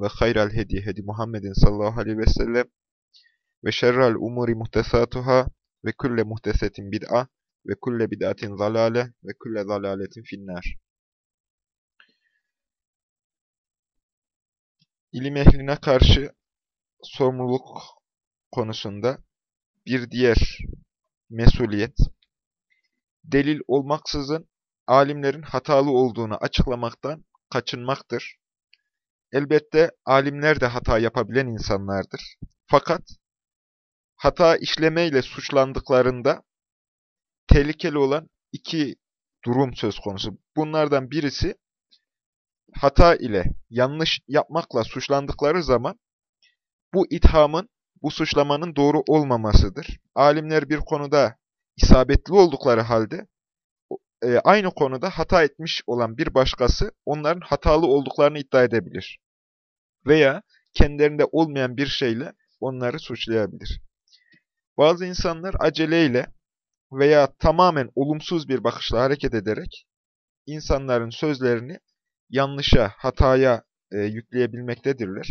ve hayral hedi hedi Muhammedin sallallahu aleyhi ve sellem ve şerrel umuri muhtesatuhâ ve külle muhtesetin bid'a ve külle bid'atin zalale ve külle zalaletin finnâr. İlim ehline karşı sorumluluk konusunda bir diğer mesuliyet, delil olmaksızın alimlerin hatalı olduğunu açıklamaktan kaçınmaktır. Elbette alimler de hata yapabilen insanlardır. Fakat hata işlemeyle suçlandıklarında tehlikeli olan iki durum söz konusu. Bunlardan birisi hata ile yanlış yapmakla suçlandıkları zaman bu ithamın, bu suçlamanın doğru olmamasıdır. Alimler bir konuda isabetli oldukları halde e, aynı konuda hata etmiş olan bir başkası onların hatalı olduklarını iddia edebilir. Veya kendilerinde olmayan bir şeyle onları suçlayabilir. Bazı insanlar aceleyle veya tamamen olumsuz bir bakışla hareket ederek insanların sözlerini yanlışa, hataya e, yükleyebilmektedirler.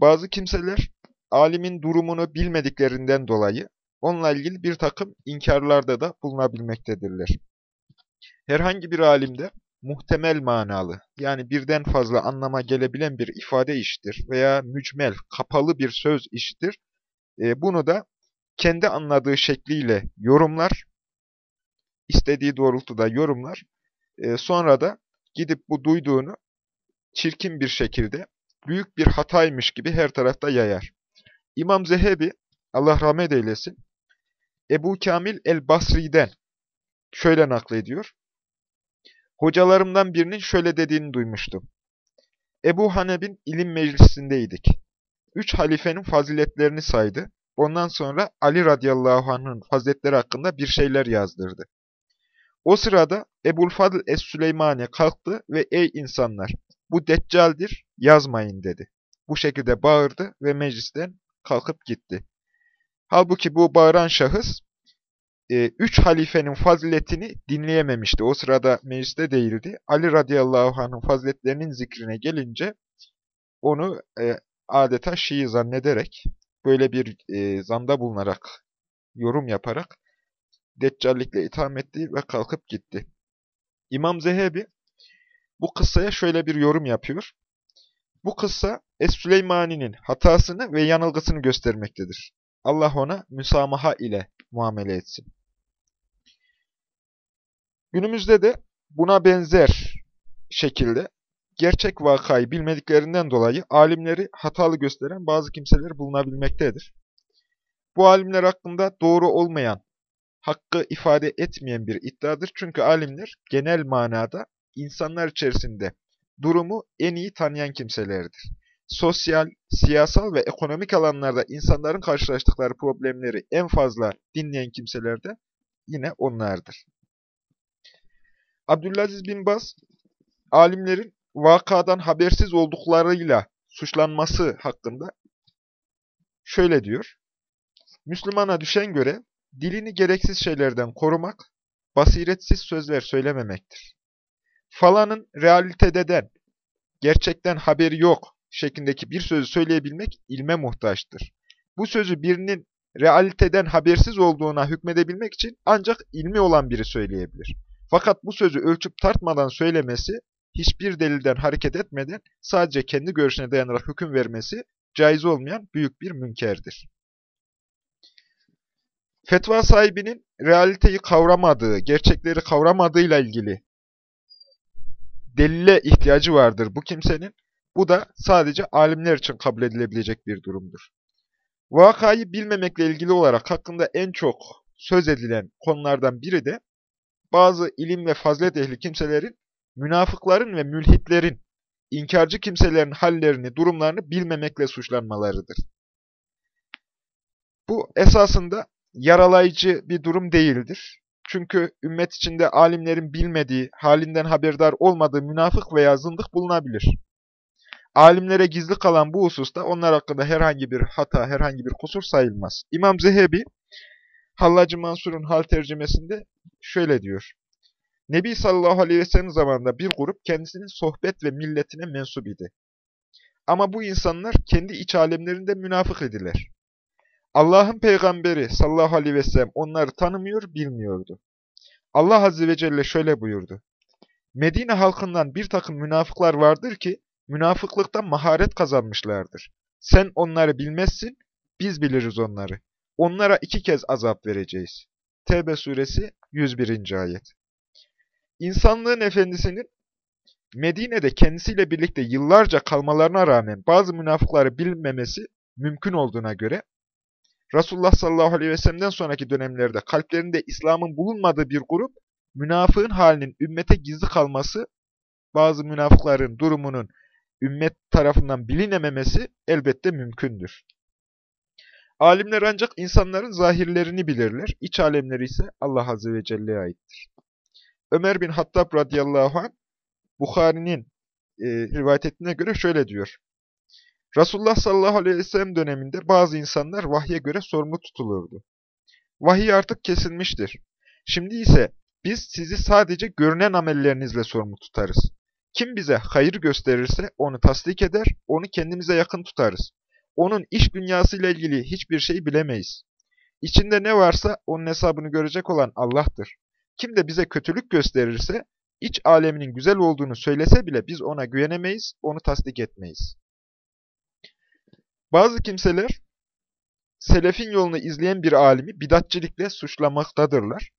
Bazı kimseler alimin durumunu bilmediklerinden dolayı onunla ilgili bir takım inkarlarda da bulunabilmektedirler. Herhangi bir alimde muhtemel manalı, yani birden fazla anlama gelebilen bir ifade işitir veya mücmel, kapalı bir söz işitir. E, bunu da kendi anladığı şekliyle yorumlar, istediği doğrultuda yorumlar, e, sonra da gidip bu duyduğunu çirkin bir şekilde, büyük bir hataymış gibi her tarafta yayar. İmam Zehebi, Allah rahmet eylesin, Ebu Kamil el-Basri'den şöyle naklediyor. Hocalarımdan birinin şöyle dediğini duymuştum. Ebu Haneb'in ilim meclisindeydik. Üç halifenin faziletlerini saydı. Ondan sonra Ali radıyallahu anh'ın faziletleri hakkında bir şeyler yazdırdı. O sırada Ebul Fadl Es-Süleymani kalktı ve ''Ey insanlar, bu deccaldir, yazmayın.'' dedi. Bu şekilde bağırdı ve meclisten kalkıp gitti. Halbuki bu bağıran şahıs e, üç halifenin faziletini dinleyememişti. O sırada mecliste değildi. Ali radıyallahu anh'ın faziletlerinin zikrine gelince onu e, adeta Şii zannederek, böyle bir e, zanda bulunarak, yorum yaparak deccallikle itham etti ve kalkıp gitti. İmam Zehebi bu kıssaya şöyle bir yorum yapıyor. Bu kıssa Es-Süleymani'nin hatasını ve yanılgısını göstermektedir. Allah ona müsamaha ile muamele etsin. Günümüzde de buna benzer şekilde gerçek vakayı bilmediklerinden dolayı alimleri hatalı gösteren bazı kimseler bulunabilmektedir. Bu alimler hakkında doğru olmayan, hakkı ifade etmeyen bir iddiadır. Çünkü alimler genel manada insanlar içerisinde durumu en iyi tanıyan kimselerdir. Sosyal, siyasal ve ekonomik alanlarda insanların karşılaştıkları problemleri en fazla dinleyen kimseler de yine onlardır. Abdülaziz bin Baz, alimlerin vakadan habersiz olduklarıyla suçlanması hakkında şöyle diyor. Müslümana düşen göre dilini gereksiz şeylerden korumak, basiretsiz sözler söylememektir. Falanın realitededen, gerçekten haberi yok şeklindeki bir sözü söyleyebilmek ilme muhtaçtır. Bu sözü birinin realiteden habersiz olduğuna hükmedebilmek için ancak ilmi olan biri söyleyebilir. Fakat bu sözü ölçüp tartmadan söylemesi, hiçbir delilden hareket etmeden sadece kendi görüşüne dayanarak hüküm vermesi caiz olmayan büyük bir münkerdir. Fetva sahibinin realiteyi kavramadığı, gerçekleri kavramadığıyla ilgili delile ihtiyacı vardır bu kimsenin. Bu da sadece alimler için kabul edilebilecek bir durumdur. Vakayı bilmemekle ilgili olarak hakkında en çok söz edilen konulardan biri de bazı ilim ve fazilet ehli kimselerin, münafıkların ve mülhitlerin, inkarcı kimselerin hallerini, durumlarını bilmemekle suçlanmalarıdır. Bu esasında yaralayıcı bir durum değildir. Çünkü ümmet içinde alimlerin bilmediği, halinden haberdar olmadığı münafık veya zındık bulunabilir. Alimlere gizli kalan bu hususta onlar hakkında herhangi bir hata, herhangi bir kusur sayılmaz. İmam Zehebi, Hallacı Mansur'un hal tercümesinde şöyle diyor. Nebi sallallahu aleyhi ve sellem zamanında bir grup kendisinin sohbet ve milletine mensup idi. Ama bu insanlar kendi iç alemlerinde münafık idiler. Allah'ın peygamberi sallallahu aleyhi ve sellem onları tanımıyor, bilmiyordu. Allah azze ve celle şöyle buyurdu. Medine halkından bir takım münafıklar vardır ki, münafıklıkta maharet kazanmışlardır. Sen onları bilmezsin, biz biliriz onları. Onlara iki kez azap vereceğiz. Tevbe suresi 101. ayet. İnsanlığın efendisinin Medine'de kendisiyle birlikte yıllarca kalmalarına rağmen bazı münafıkları bilmemesi mümkün olduğuna göre, Resulullah sallallahu aleyhi ve sellem'den sonraki dönemlerde kalplerinde İslam'ın bulunmadığı bir grup, münafığın halinin ümmete gizli kalması, bazı münafıkların durumunun ümmet tarafından bilinememesi elbette mümkündür. Alimler ancak insanların zahirlerini bilirler, iç alemleri ise Allah Azze ve Celle'ye aittir. Ömer bin Hattab radıyallahu anh, Bukhari'nin e, rivayet ettiğine göre şöyle diyor. Resulullah sallallahu aleyhi ve sellem döneminde bazı insanlar vahye göre sorumlu tutulurdu. Vahiy artık kesilmiştir. Şimdi ise biz sizi sadece görünen amellerinizle sorumlu tutarız. Kim bize hayır gösterirse onu tasdik eder, onu kendimize yakın tutarız. Onun iş dünyasıyla ilgili hiçbir şey bilemeyiz. İçinde ne varsa onun hesabını görecek olan Allah'tır. Kim de bize kötülük gösterirse, iç aleminin güzel olduğunu söylese bile biz ona güvenemeyiz, onu tasdik etmeyiz. Bazı kimseler, selefin yolunu izleyen bir alimi bidatçilikle suçlamaktadırlar.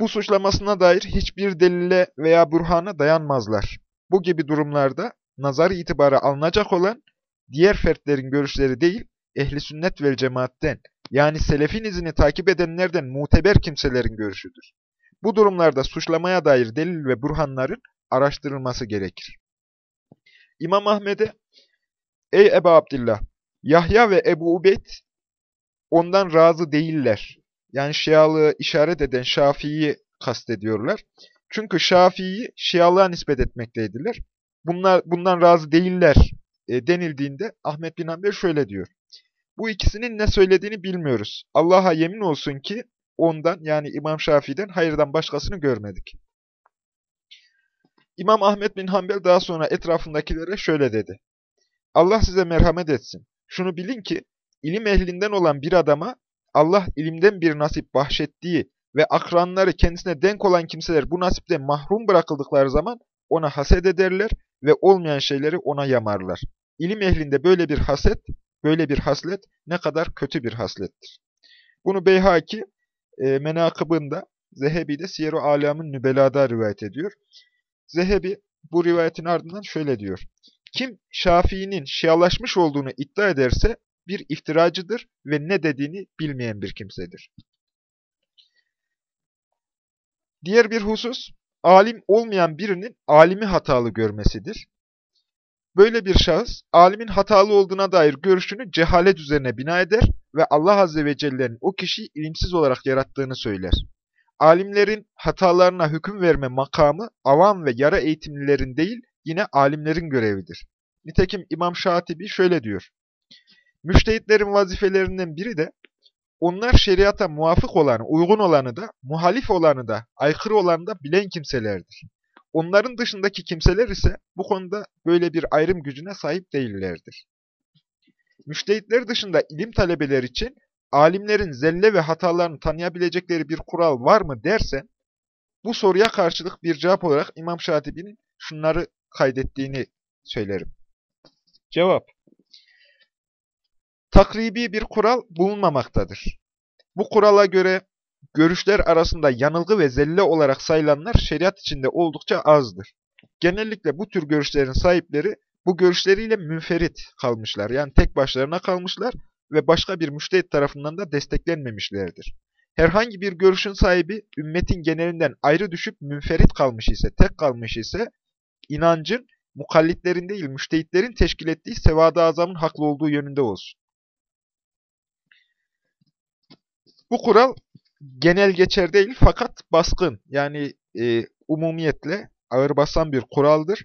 Bu suçlamasına dair hiçbir delile veya burhana dayanmazlar. Bu gibi durumlarda nazar itibarı alınacak olan diğer fertlerin görüşleri değil, ehli sünnet vel cemaatten yani selefin izini takip edenlerden muteber kimselerin görüşüdür. Bu durumlarda suçlamaya dair delil ve burhanların araştırılması gerekir. İmam Ahmet'e, Ey Ebu Abdillah, Yahya ve Ebu Ubeyd ondan razı değiller. Yani Şialığı işaret eden Şafii'yi kastediyorlar. Çünkü Şafii'yi Şialığa nispet etmekteydiler. Bunlar bundan razı değiller e, denildiğinde Ahmet bin Hanbel şöyle diyor. Bu ikisinin ne söylediğini bilmiyoruz. Allah'a yemin olsun ki ondan yani İmam Şafii'den hayırdan başkasını görmedik. İmam Ahmet bin Hanbel daha sonra etrafındakilere şöyle dedi. Allah size merhamet etsin. Şunu bilin ki ilim ehlinden olan bir adama Allah ilimden bir nasip bahşettiği ve akranları kendisine denk olan kimseler bu nasipten mahrum bırakıldıkları zaman ona haset ederler ve olmayan şeyleri ona yamarlar. İlim ehlinde böyle bir haset, böyle bir haslet ne kadar kötü bir haslettir. Bunu Beyhaki e, menakıbında, Zehebi Siyer-i Alam'ın Nübela'da rivayet ediyor. Zehebi bu rivayetin ardından şöyle diyor. Kim Şafii'nin şialaşmış olduğunu iddia ederse bir iftiracıdır ve ne dediğini bilmeyen bir kimsedir. Diğer bir husus, alim olmayan birinin alimi hatalı görmesidir. Böyle bir şahıs, alimin hatalı olduğuna dair görüşünü cehalet üzerine bina eder ve Allah Azze ve Celle'nin o kişiyi ilimsiz olarak yarattığını söyler. Alimlerin hatalarına hüküm verme makamı avam ve yara eğitimlilerin değil, yine alimlerin görevidir. Nitekim İmam Şatibi şöyle diyor. Müştehitlerin vazifelerinden biri de onlar şeriata muvafık olanı, uygun olanı da, muhalif olanı da, aykırı olanı da bilen kimselerdir. Onların dışındaki kimseler ise bu konuda böyle bir ayrım gücüne sahip değillerdir. Müştehitler dışında ilim talebeler için alimlerin zelle ve hatalarını tanıyabilecekleri bir kural var mı dersen, bu soruya karşılık bir cevap olarak İmam Şatibi'nin şunları kaydettiğini söylerim. Cevap Takribi bir kural bulunmamaktadır. Bu kurala göre görüşler arasında yanılgı ve zelle olarak sayılanlar şeriat içinde oldukça azdır. Genellikle bu tür görüşlerin sahipleri bu görüşleriyle münferit kalmışlar. Yani tek başlarına kalmışlar ve başka bir müştehit tarafından da desteklenmemişlerdir. Herhangi bir görüşün sahibi ümmetin genelinden ayrı düşüp münferit kalmış ise, tek kalmış ise inancın mukallitlerin değil müştehitlerin teşkil ettiği sevada azamın haklı olduğu yönünde olsun. Bu kural genel geçer değil fakat baskın yani e, umumiyetle ağır basan bir kuraldır.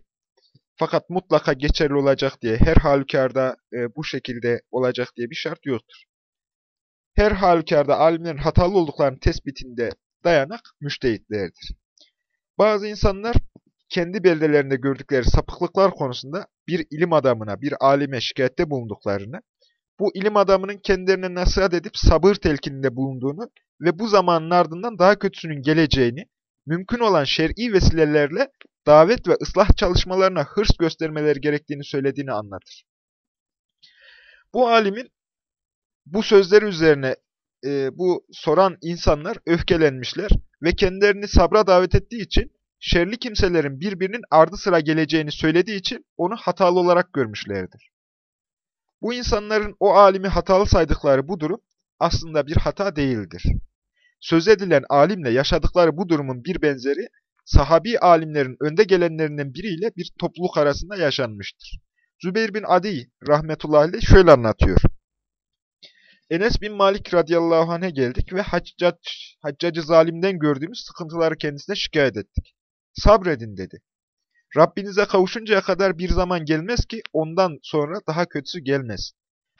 Fakat mutlaka geçerli olacak diye, her halükarda e, bu şekilde olacak diye bir şart yoktur. Her halükarda alimlerin hatalı olduklarının tespitinde dayanak müştehitlerdir. Bazı insanlar kendi beldelerinde gördükleri sapıklıklar konusunda bir ilim adamına, bir alime şikayette bulunduklarını, bu ilim adamının kendilerine nasihat edip sabır telkininde bulunduğunu ve bu zamanın ardından daha kötüsünün geleceğini, mümkün olan şer'i vesilelerle davet ve ıslah çalışmalarına hırs göstermeleri gerektiğini söylediğini anlatır. Bu alimin bu sözleri üzerine e, bu soran insanlar öfkelenmişler ve kendilerini sabra davet ettiği için şerli kimselerin birbirinin ardı sıra geleceğini söylediği için onu hatalı olarak görmüşlerdir. Bu insanların o alimi hatalı saydıkları bu durum aslında bir hata değildir. Söz edilen alimle yaşadıkları bu durumun bir benzeri sahabi alimlerin önde gelenlerinden biriyle bir topluluk arasında yaşanmıştır. Zübeyir bin Adi rahmetullahi aleyh şöyle anlatıyor. Enes bin Malik radıyallahu anh'e geldik ve haccac, haccacı zalimden gördüğümüz sıkıntıları kendisine şikayet ettik. Sabredin dedi. Rabbinize kavuşuncaya kadar bir zaman gelmez ki ondan sonra daha kötüsü gelmez.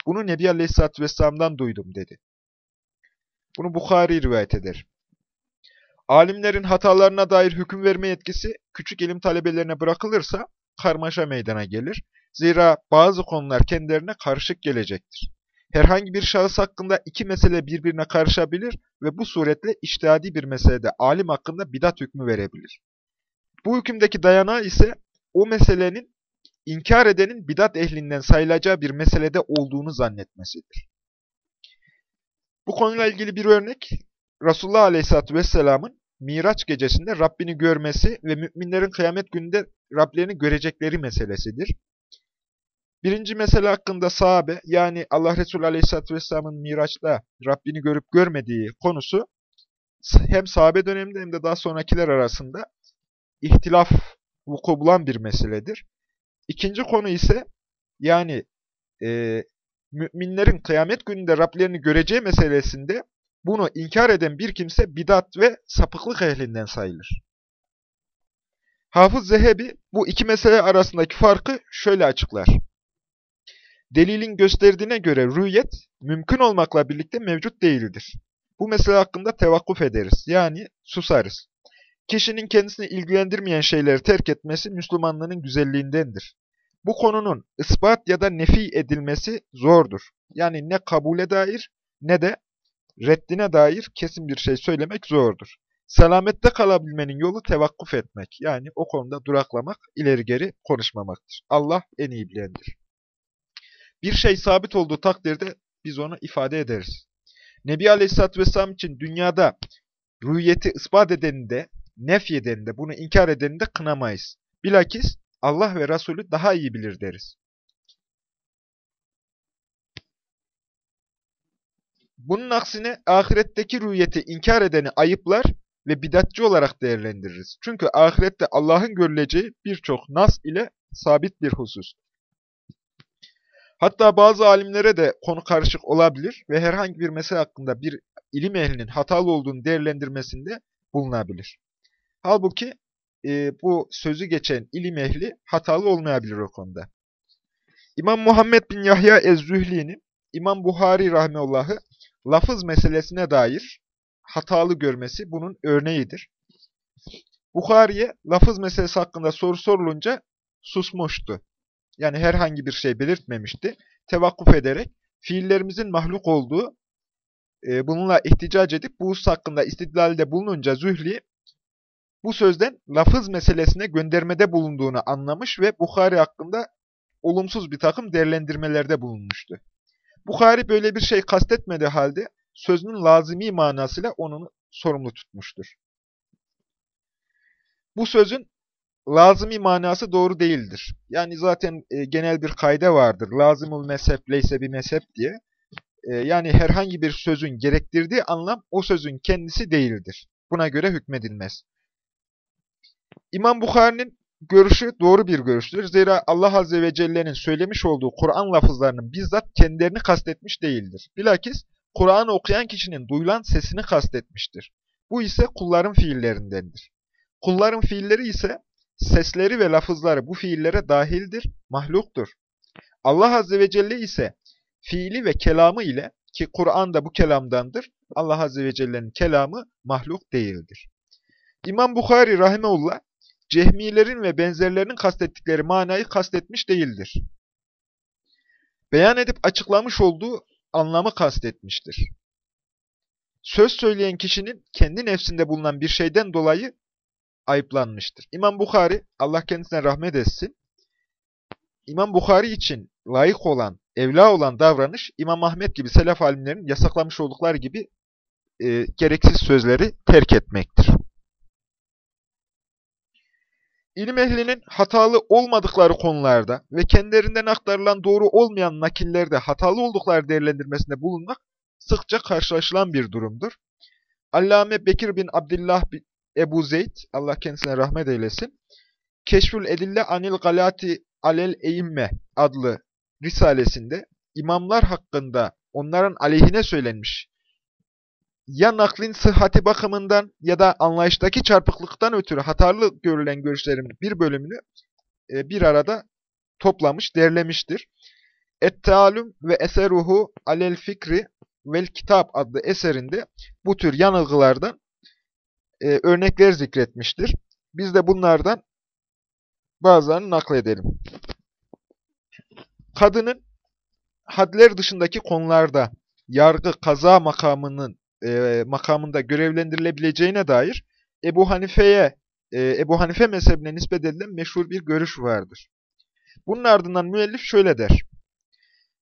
Bunu Nebi Aleyhisselatü Vesselam'dan duydum dedi. Bunu Bukhari rivayet eder. Alimlerin hatalarına dair hüküm verme yetkisi küçük ilim talebelerine bırakılırsa karmaşa meydana gelir. Zira bazı konular kendilerine karışık gelecektir. Herhangi bir şahıs hakkında iki mesele birbirine karışabilir ve bu suretle iştihadi bir meselede alim hakkında bidat hükmü verebilir. Bu hükümdeki dayanağı ise o meselenin inkar edenin bidat ehlinden sayılacağı bir meselede olduğunu zannetmesidir. Bu konuyla ilgili bir örnek, Resulullah Aleyhisselatü Vesselam'ın Miraç gecesinde Rabbini görmesi ve müminlerin kıyamet gününde Rablerini görecekleri meselesidir. Birinci mesele hakkında sahabe, yani Allah Resulü Aleyhisselatü Vesselam'ın Miraç'ta Rabbini görüp görmediği konusu, hem sahabe döneminde hem de daha sonrakiler arasında ihtilaf vuku bulan bir meseledir. İkinci konu ise, yani e, müminlerin kıyamet gününde Rablerini göreceği meselesinde bunu inkar eden bir kimse bidat ve sapıklık ehlinden sayılır. Hafız Zehebi bu iki mesele arasındaki farkı şöyle açıklar. Delilin gösterdiğine göre rüyet mümkün olmakla birlikte mevcut değildir. Bu mesele hakkında tevakkuf ederiz. Yani susarız. Kişinin kendisini ilgilendirmeyen şeyleri terk etmesi Müslümanlığının güzelliğindendir. Bu konunun ispat ya da nefi edilmesi zordur. Yani ne kabule dair ne de reddine dair kesin bir şey söylemek zordur. Selamette kalabilmenin yolu tevakkuf etmek. Yani o konuda duraklamak, ileri geri konuşmamaktır. Allah en iyi bilendir. Bir şey sabit olduğu takdirde biz onu ifade ederiz. Nebi Aleyhisselatü Vesselam için dünyada rüyeti ispat edeni de, nefy edeni de, bunu inkar edeni de kınamayız. Bilakis Allah ve Resulü daha iyi bilir deriz. Bunun aksine ahiretteki rüyeti inkar edeni ayıplar ve bidatçı olarak değerlendiririz. Çünkü ahirette Allah'ın görüleceği birçok nas ile sabit bir husus. Hatta bazı alimlere de konu karışık olabilir ve herhangi bir mesele hakkında bir ilim ehlinin hatalı olduğunu değerlendirmesinde bulunabilir. Halbuki e, bu sözü geçen ilim ehli hatalı olmayabilir o konuda. İmam Muhammed bin Yahya Ez-Zühli'nin İmam Buhari rahmetullah'ı lafız meselesine dair hatalı görmesi bunun örneğidir. Bukhari'ye lafız meselesi hakkında soru sorulunca susmuştu. Yani herhangi bir şey belirtmemişti. Tevakkuf ederek fiillerimizin mahluk olduğu, e, bununla ihticac edip bu husus hakkında istidlalde bulununca Zühli, bu sözden lafız meselesine göndermede bulunduğunu anlamış ve Bukhari hakkında olumsuz bir takım değerlendirmelerde bulunmuştu. Bukhari böyle bir şey kastetmediği halde sözünün lazimi manasıyla onu sorumlu tutmuştur. Bu sözün lazimi manası doğru değildir. Yani zaten e, genel bir kayda vardır. Lazımul mezhep leyse bir mezhep diye. E, yani herhangi bir sözün gerektirdiği anlam o sözün kendisi değildir. Buna göre hükmedilmez. İmam Bukhari'nin görüşü doğru bir görüştür. Zira Allah Azze ve Celle'nin söylemiş olduğu Kur'an lafızlarının bizzat kendilerini kastetmiş değildir. Bilakis Kur'an okuyan kişinin duyulan sesini kastetmiştir. Bu ise kulların fiillerindendir. Kulların fiilleri ise sesleri ve lafızları bu fiillere dahildir, mahluktur. Allah Azze ve Celle ise fiili ve kelamı ile ki Kur'an da bu kelamdandır, Allah Azze ve Celle'nin kelamı mahluk değildir. İmam Bukhari Rahimeullah, cehmilerin ve benzerlerinin kastettikleri manayı kastetmiş değildir. Beyan edip açıklamış olduğu anlamı kastetmiştir. Söz söyleyen kişinin kendi nefsinde bulunan bir şeyden dolayı ayıplanmıştır. İmam Bukhari, Allah kendisine rahmet etsin, İmam Bukhari için layık olan, evla olan davranış, İmam Ahmet gibi selef alimlerin yasaklamış oldukları gibi e, gereksiz sözleri terk etmektir. İlim ehlinin hatalı olmadıkları konularda ve kendilerinden aktarılan doğru olmayan nakillerde hatalı oldukları değerlendirmesinde bulunmak sıkça karşılaşılan bir durumdur. Allame Bekir bin Abdullah Ebu Zeyd, Allah kendisine rahmet eylesin, Keşfül Edille Anil Galati Alel Eyimme adlı risalesinde imamlar hakkında onların aleyhine söylenmiş ya naklin sıhhati bakımından ya da anlayıştaki çarpıklıktan ötürü hatalı görülen görüşlerin bir bölümünü e, bir arada toplamış, derlemiştir. Et-Tealüm ve Eseruhu Alel Fikri vel Kitap adlı eserinde bu tür yanılgılardan e, örnekler zikretmiştir. Biz de bunlardan bazılarını nakledelim. Kadının hadler dışındaki konularda yargı, kaza makamının e, makamında görevlendirilebileceğine dair Ebu Hanife'ye, e, Ebu Hanife mezhebine nispet edilen meşhur bir görüş vardır. Bunun ardından müellif şöyle der.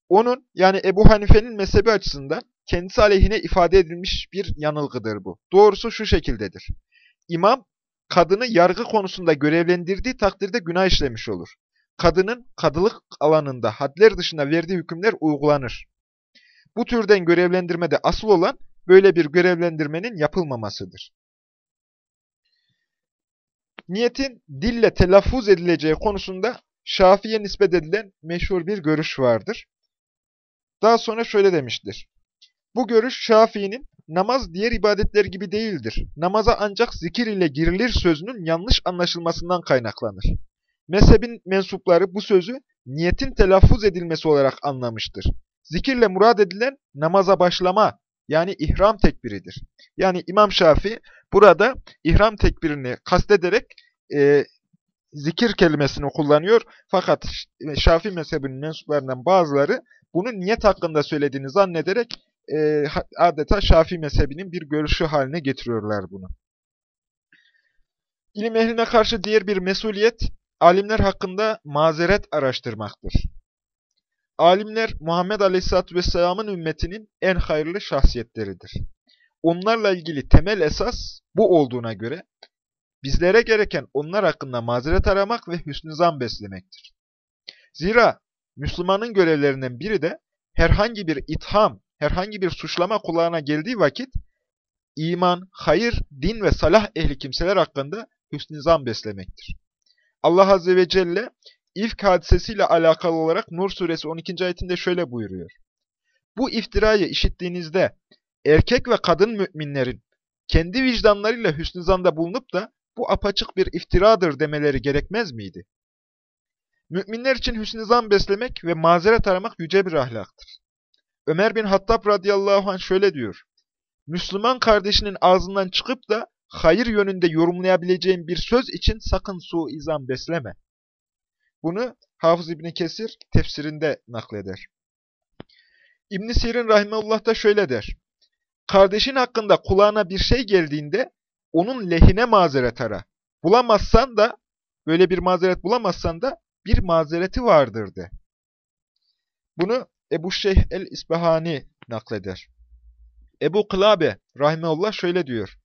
Onun yani Ebu Hanife'nin mezhebi açısından kendisi aleyhine ifade edilmiş bir yanılgıdır bu. Doğrusu şu şekildedir. İmam kadını yargı konusunda görevlendirdiği takdirde günah işlemiş olur. Kadının kadılık alanında hadler dışında verdiği hükümler uygulanır. Bu türden görevlendirmede asıl olan böyle bir görevlendirmenin yapılmamasıdır. Niyetin dille telaffuz edileceği konusunda Şafii'ye nispet edilen meşhur bir görüş vardır. Daha sonra şöyle demiştir. Bu görüş Şafii'nin namaz diğer ibadetler gibi değildir. Namaza ancak zikir ile girilir sözünün yanlış anlaşılmasından kaynaklanır. Mezhebin mensupları bu sözü niyetin telaffuz edilmesi olarak anlamıştır. Zikirle murad edilen namaza başlama yani ihram tekbiridir. Yani İmam Şafii burada ihram tekbirini kastederek e, zikir kelimesini kullanıyor. Fakat Şafii mezhebinin mensuplarından bazıları bunu niyet hakkında söylediğini zannederek e, adeta Şafii mezhebinin bir görüşü haline getiriyorlar bunu. İlim ehline karşı diğer bir mesuliyet, alimler hakkında mazeret araştırmaktır. Alimler Muhammed Aleyhisselatü Vesselam'ın ümmetinin en hayırlı şahsiyetleridir. Onlarla ilgili temel esas bu olduğuna göre bizlere gereken onlar hakkında mazeret aramak ve hüsnü zan beslemektir. Zira Müslümanın görevlerinden biri de herhangi bir itham, herhangi bir suçlama kulağına geldiği vakit iman, hayır, din ve salah ehli kimseler hakkında hüsnü zan beslemektir. Allah Azze ve Celle İfk hadisesiyle alakalı olarak Nur suresi 12. ayetinde şöyle buyuruyor. Bu iftirayı işittiğinizde erkek ve kadın müminlerin kendi vicdanlarıyla hüsnü zanda bulunup da bu apaçık bir iftiradır demeleri gerekmez miydi? Müminler için hüsnü zan beslemek ve mazeret aramak yüce bir ahlaktır. Ömer bin Hattab radıyallahu anh şöyle diyor. Müslüman kardeşinin ağzından çıkıp da hayır yönünde yorumlayabileceğin bir söz için sakın suizan besleme. Bunu Hafız İbni Kesir tefsirinde nakleder. İbn Sirin Rahimeullah da şöyle der. Kardeşin hakkında kulağına bir şey geldiğinde onun lehine mazeret ara. Bulamazsan da, böyle bir mazeret bulamazsan da bir mazereti vardır de. Bunu Ebu Şeyh el-İsbahani nakleder. Ebu Kılabe Rahimeullah şöyle diyor.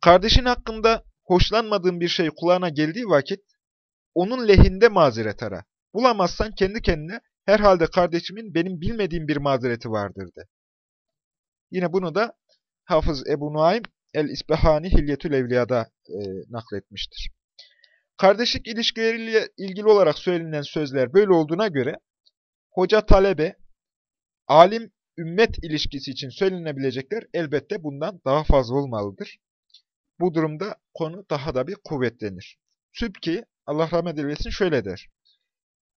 Kardeşin hakkında hoşlanmadığın bir şey kulağına geldiği vakit onun lehinde mazeret ara. Bulamazsan kendi kendine herhalde kardeşimin benim bilmediğim bir mazereti vardır de. Yine bunu da Hafız Ebu Nuaym El-İsbehani Hilyetül Evliya'da e, nakletmiştir. Kardeşlik ilişkileriyle ilgili olarak söylenen sözler böyle olduğuna göre hoca talebe, alim ümmet ilişkisi için söylenebilecekler elbette bundan daha fazla olmalıdır. Bu durumda konu daha da bir kuvvetlenir. Sübki, Allah rahmet eylesin şöyle der.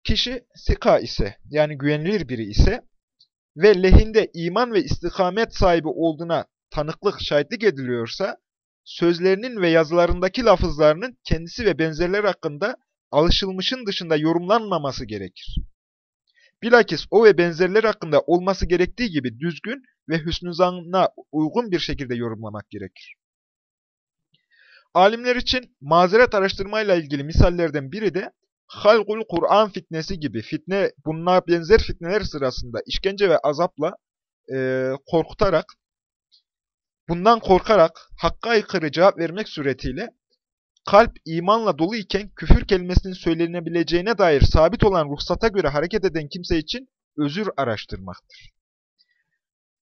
Kişi sika ise, yani güvenilir biri ise ve lehinde iman ve istikamet sahibi olduğuna tanıklık, şahitlik ediliyorsa, sözlerinin ve yazılarındaki lafızlarının kendisi ve benzerler hakkında alışılmışın dışında yorumlanmaması gerekir. Bilakis o ve benzerler hakkında olması gerektiği gibi düzgün ve hüsnü zanna uygun bir şekilde yorumlamak gerekir. Alimler için mazeret araştırmayla ilgili misallerden biri de halkul Kur'an fitnesi gibi fitne bununla benzer fitneler sırasında işkence ve azapla e, korkutarak bundan korkarak hakka aykırı cevap vermek suretiyle kalp imanla dolu iken küfür kelimesinin söylenebileceğine dair sabit olan ruhsata göre hareket eden kimse için özür araştırmaktır.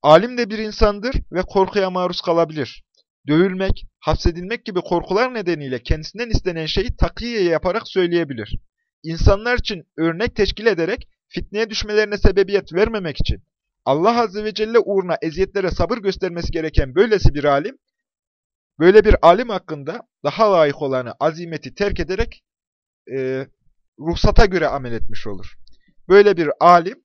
Alim de bir insandır ve korkuya maruz kalabilir. Dövülmek, hapsedilmek gibi korkular nedeniyle kendisinden istenen şeyi takiye yaparak söyleyebilir. İnsanlar için örnek teşkil ederek fitneye düşmelerine sebebiyet vermemek için Allah Azze ve Celle uğruna eziyetlere sabır göstermesi gereken böylesi bir alim, böyle bir alim hakkında daha layık olanı azimeti terk ederek e, ruhsata göre amel etmiş olur. Böyle bir alim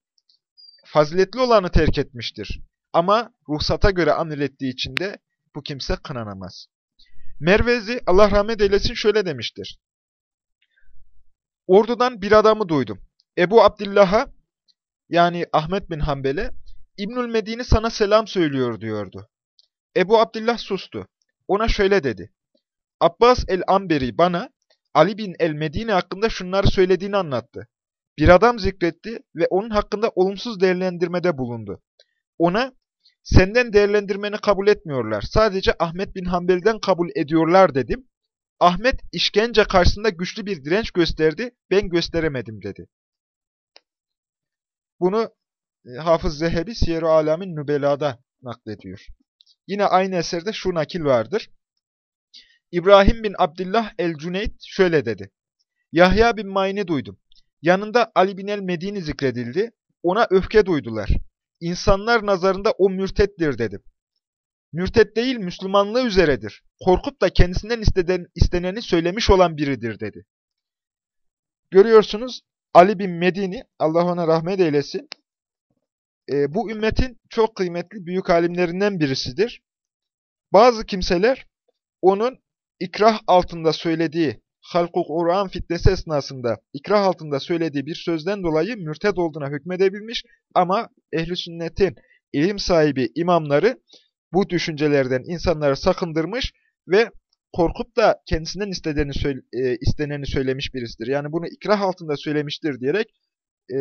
faziletli olanı terk etmiştir. Ama ruhsata göre amel ettiği için de bu kimse kınanamaz. Mervezi Allah rahmet eylesin şöyle demiştir. Ordudan bir adamı duydum. Ebu Abdillah'a yani Ahmet bin Hanbel'e İbnül Medini sana selam söylüyor diyordu. Ebu Abdillah sustu. Ona şöyle dedi. Abbas el-Amberi bana Ali bin el-Medine hakkında şunları söylediğini anlattı. Bir adam zikretti ve onun hakkında olumsuz değerlendirmede bulundu. Ona senden değerlendirmeni kabul etmiyorlar. Sadece Ahmet bin Hanbel'den kabul ediyorlar dedim. Ahmet işkence karşısında güçlü bir direnç gösterdi. Ben gösteremedim dedi. Bunu e, Hafız Zehebi Siyer-i Alamin Nübela'da naklediyor. Yine aynı eserde şu nakil vardır. İbrahim bin Abdullah el-Cüneyt şöyle dedi. Yahya bin Mayni duydum. Yanında Ali bin el-Medini zikredildi. Ona öfke duydular. İnsanlar nazarında o mürtettir dedim. Mürtet değil Müslümanlığı üzeredir. Korkup da kendisinden isteden, isteneni söylemiş olan biridir dedi. Görüyorsunuz Ali bin Medini, Allah ona rahmet eylesin, e, bu ümmetin çok kıymetli büyük alimlerinden birisidir. Bazı kimseler onun ikrah altında söylediği, halkuk Kur'an fitnesi esnasında ikrah altında söylediği bir sözden dolayı mürted olduğuna hükmedebilmiş ama ehli sünnetin ilim sahibi imamları bu düşüncelerden insanları sakındırmış ve korkup da kendisinden istediğini söyle, e, isteneni söylemiş birisidir. Yani bunu ikrah altında söylemiştir diyerek e,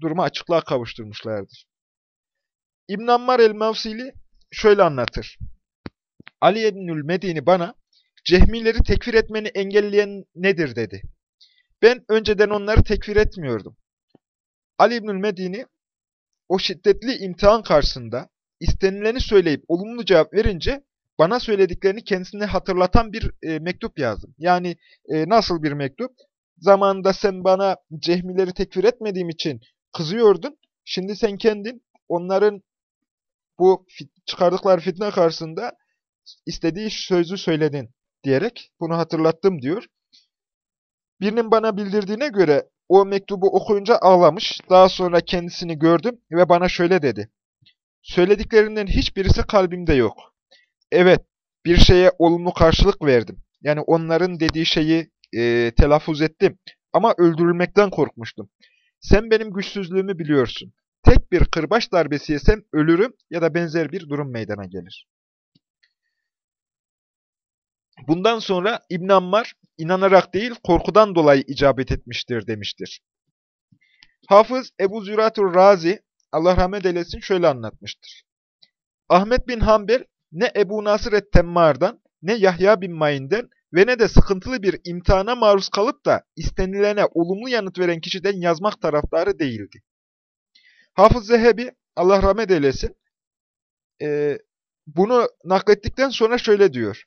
durumu açıklığa kavuşturmuşlardır. İbn Ammar el-Mavsili şöyle anlatır. Ali ibnül Medini bana Cehmileri tekfir etmeni engelleyen nedir dedi. Ben önceden onları tekfir etmiyordum. Ali İbnül Medini o şiddetli imtihan karşısında istenileni söyleyip olumlu cevap verince bana söylediklerini kendisine hatırlatan bir e, mektup yazdım. Yani e, nasıl bir mektup? Zamanında sen bana cehmileri tekfir etmediğim için kızıyordun. Şimdi sen kendin onların bu fit çıkardıkları fitne karşısında istediği sözü söyledin diyerek bunu hatırlattım diyor. Birinin bana bildirdiğine göre o mektubu okuyunca ağlamış. Daha sonra kendisini gördüm ve bana şöyle dedi. Söylediklerinden hiçbirisi kalbimde yok. Evet, bir şeye olumlu karşılık verdim. Yani onların dediği şeyi e, telaffuz ettim. Ama öldürülmekten korkmuştum. Sen benim güçsüzlüğümü biliyorsun. Tek bir kırbaç darbesi yesem ölürüm ya da benzer bir durum meydana gelir. Bundan sonra İbn Ammar inanarak değil korkudan dolayı icabet etmiştir demiştir. Hafız Ebu Züratur Razi Allah rahmet eylesin şöyle anlatmıştır. Ahmet bin Hanbel ne Ebu Nasır et-Temmar'dan ne Yahya bin Mayin'den ve ne de sıkıntılı bir imtihana maruz kalıp da istenilene olumlu yanıt veren kişiden yazmak taraftarı değildi. Hafız Zehebi, Allah rahmet eylesin, bunu naklettikten sonra şöyle diyor.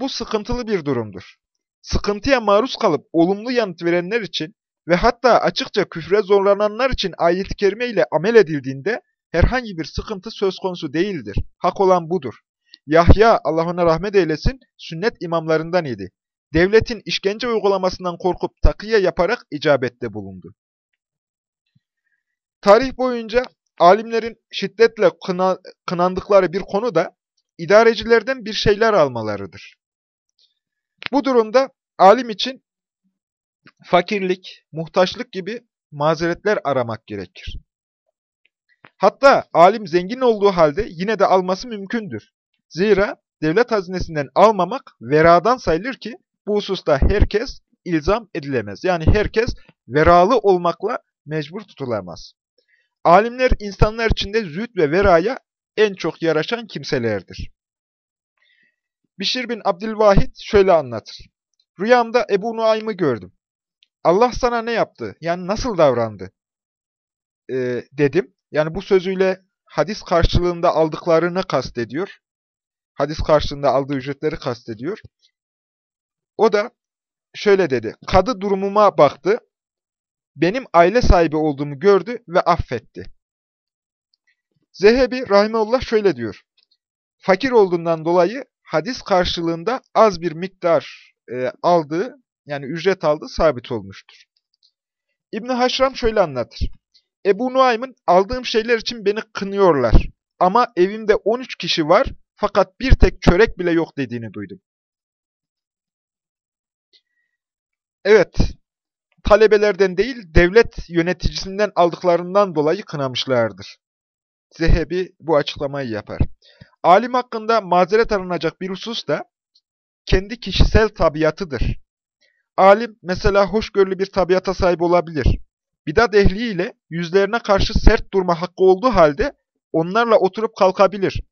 Bu sıkıntılı bir durumdur. Sıkıntıya maruz kalıp olumlu yanıt verenler için ve hatta açıkça küfre zorlananlar için ayet-i kerime ile amel edildiğinde herhangi bir sıkıntı söz konusu değildir. Hak olan budur. Yahya, Allah ona rahmet eylesin, sünnet imamlarından idi. Devletin işkence uygulamasından korkup takiye yaparak icabette bulundu. Tarih boyunca alimlerin şiddetle kına, kınandıkları bir konu da idarecilerden bir şeyler almalarıdır. Bu durumda alim için fakirlik, muhtaçlık gibi mazeretler aramak gerekir. Hatta alim zengin olduğu halde yine de alması mümkündür. Zira devlet hazinesinden almamak veradan sayılır ki bu hususta herkes ilzam edilemez. Yani herkes veralı olmakla mecbur tutulamaz. Alimler insanlar içinde zühd ve veraya en çok yaraşan kimselerdir. Bişir bin Abdülvahid şöyle anlatır. Rüyamda Ebu Nuaym'ı gördüm. Allah sana ne yaptı? Yani nasıl davrandı? Ee, dedim. Yani bu sözüyle hadis karşılığında aldıklarını kastediyor. Hadis karşılığında aldığı ücretleri kastediyor. O da şöyle dedi. Kadı durumuma baktı. Benim aile sahibi olduğumu gördü ve affetti. Zehebi Rahimeullah şöyle diyor. Fakir olduğundan dolayı hadis karşılığında az bir miktar e, aldığı, yani ücret aldığı sabit olmuştur. İbni Haşram şöyle anlatır. Ebu Nuaym'ın aldığım şeyler için beni kınıyorlar. Ama evimde 13 kişi var fakat bir tek çörek bile yok dediğini duydum. Evet, talebelerden değil, devlet yöneticisinden aldıklarından dolayı kınamışlardır. Zehebi bu açıklamayı yapar. Alim hakkında mazeret alınacak bir husus da kendi kişisel tabiatıdır. Alim mesela hoşgörülü bir tabiata sahip olabilir. Bidat ehliyle yüzlerine karşı sert durma hakkı olduğu halde onlarla oturup kalkabilir.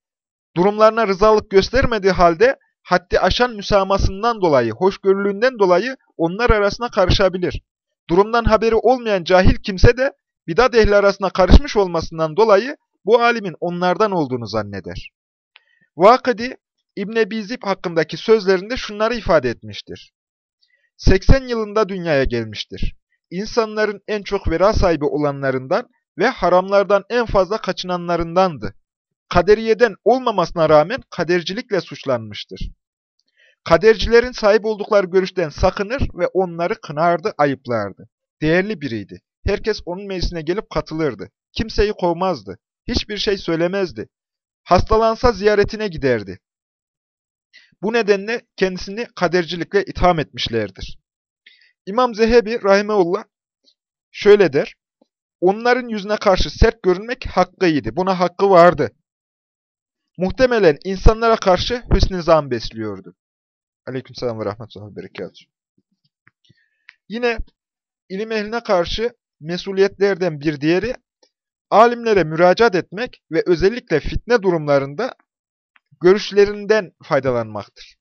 Durumlarına rızalık göstermediği halde haddi aşan müsamasından dolayı, hoşgörülüğünden dolayı onlar arasına karışabilir. Durumdan haberi olmayan cahil kimse de bidat ehli arasına karışmış olmasından dolayı bu alimin onlardan olduğunu zanneder. Vakıdi İbn Ebi Zib hakkındaki sözlerinde şunları ifade etmiştir. 80 yılında dünyaya gelmiştir. İnsanların en çok vera sahibi olanlarından ve haramlardan en fazla kaçınanlarındandı. Kaderiyeden olmamasına rağmen kadercilikle suçlanmıştır. Kadercilerin sahip oldukları görüşten sakınır ve onları kınardı, ayıplardı. Değerli biriydi. Herkes onun meclisine gelip katılırdı. Kimseyi kovmazdı. Hiçbir şey söylemezdi. Hastalansa ziyaretine giderdi. Bu nedenle kendisini kadercilikle itham etmişlerdir. İmam Zehebi Rahimeullah şöyle der. Onların yüzüne karşı sert görünmek hakkıydı. Buna hakkı vardı. Muhtemelen insanlara karşı hüsnü zan besliyordu. Aleykümselam ve rahmetullah ve berekatuhu. Yine ilim ehline karşı mesuliyetlerden bir diğeri alimlere müracaat etmek ve özellikle fitne durumlarında görüşlerinden faydalanmaktır.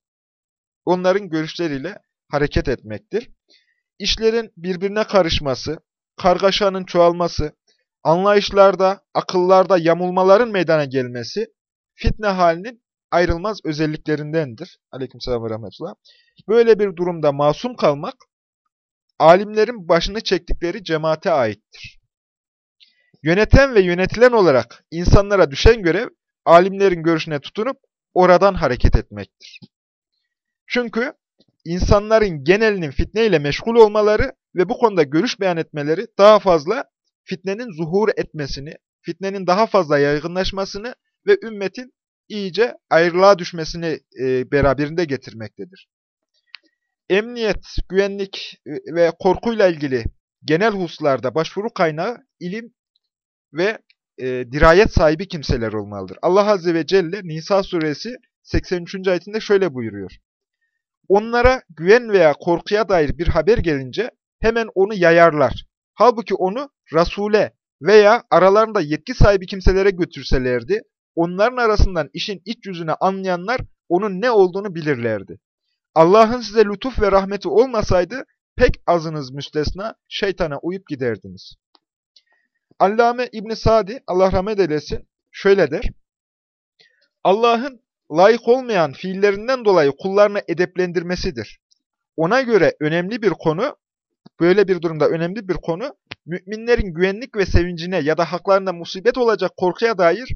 Onların görüşleriyle hareket etmektir. İşlerin birbirine karışması, kargaşanın çoğalması, anlayışlarda, akıllarda yamulmaların meydana gelmesi, fitne halinin ayrılmaz özelliklerindendir. Aleykümselam ve rahmetullah. Böyle bir durumda masum kalmak, alimlerin başını çektikleri cemaate aittir. Yöneten ve yönetilen olarak insanlara düşen görev, alimlerin görüşüne tutunup oradan hareket etmektir. Çünkü insanların genelinin fitneyle meşgul olmaları ve bu konuda görüş beyan etmeleri daha fazla fitnenin zuhur etmesini, fitnenin daha fazla yaygınlaşmasını ve ümmetin iyice ayrılığa düşmesini e, beraberinde getirmektedir. Emniyet, güvenlik e, ve korkuyla ilgili genel hususlarda başvuru kaynağı ilim ve e, dirayet sahibi kimseler olmalıdır. Allah Azze ve Celle Nisa suresi 83. ayetinde şöyle buyuruyor. Onlara güven veya korkuya dair bir haber gelince hemen onu yayarlar. Halbuki onu Rasule veya aralarında yetki sahibi kimselere götürselerdi, onların arasından işin iç yüzünü anlayanlar onun ne olduğunu bilirlerdi. Allah'ın size lütuf ve rahmeti olmasaydı pek azınız müstesna şeytana uyup giderdiniz. Allame İbn Sadi Allah rahmet eylesin şöyle der. Allah'ın layık olmayan fiillerinden dolayı kullarını edeplendirmesidir. Ona göre önemli bir konu, böyle bir durumda önemli bir konu, müminlerin güvenlik ve sevincine ya da haklarında musibet olacak korkuya dair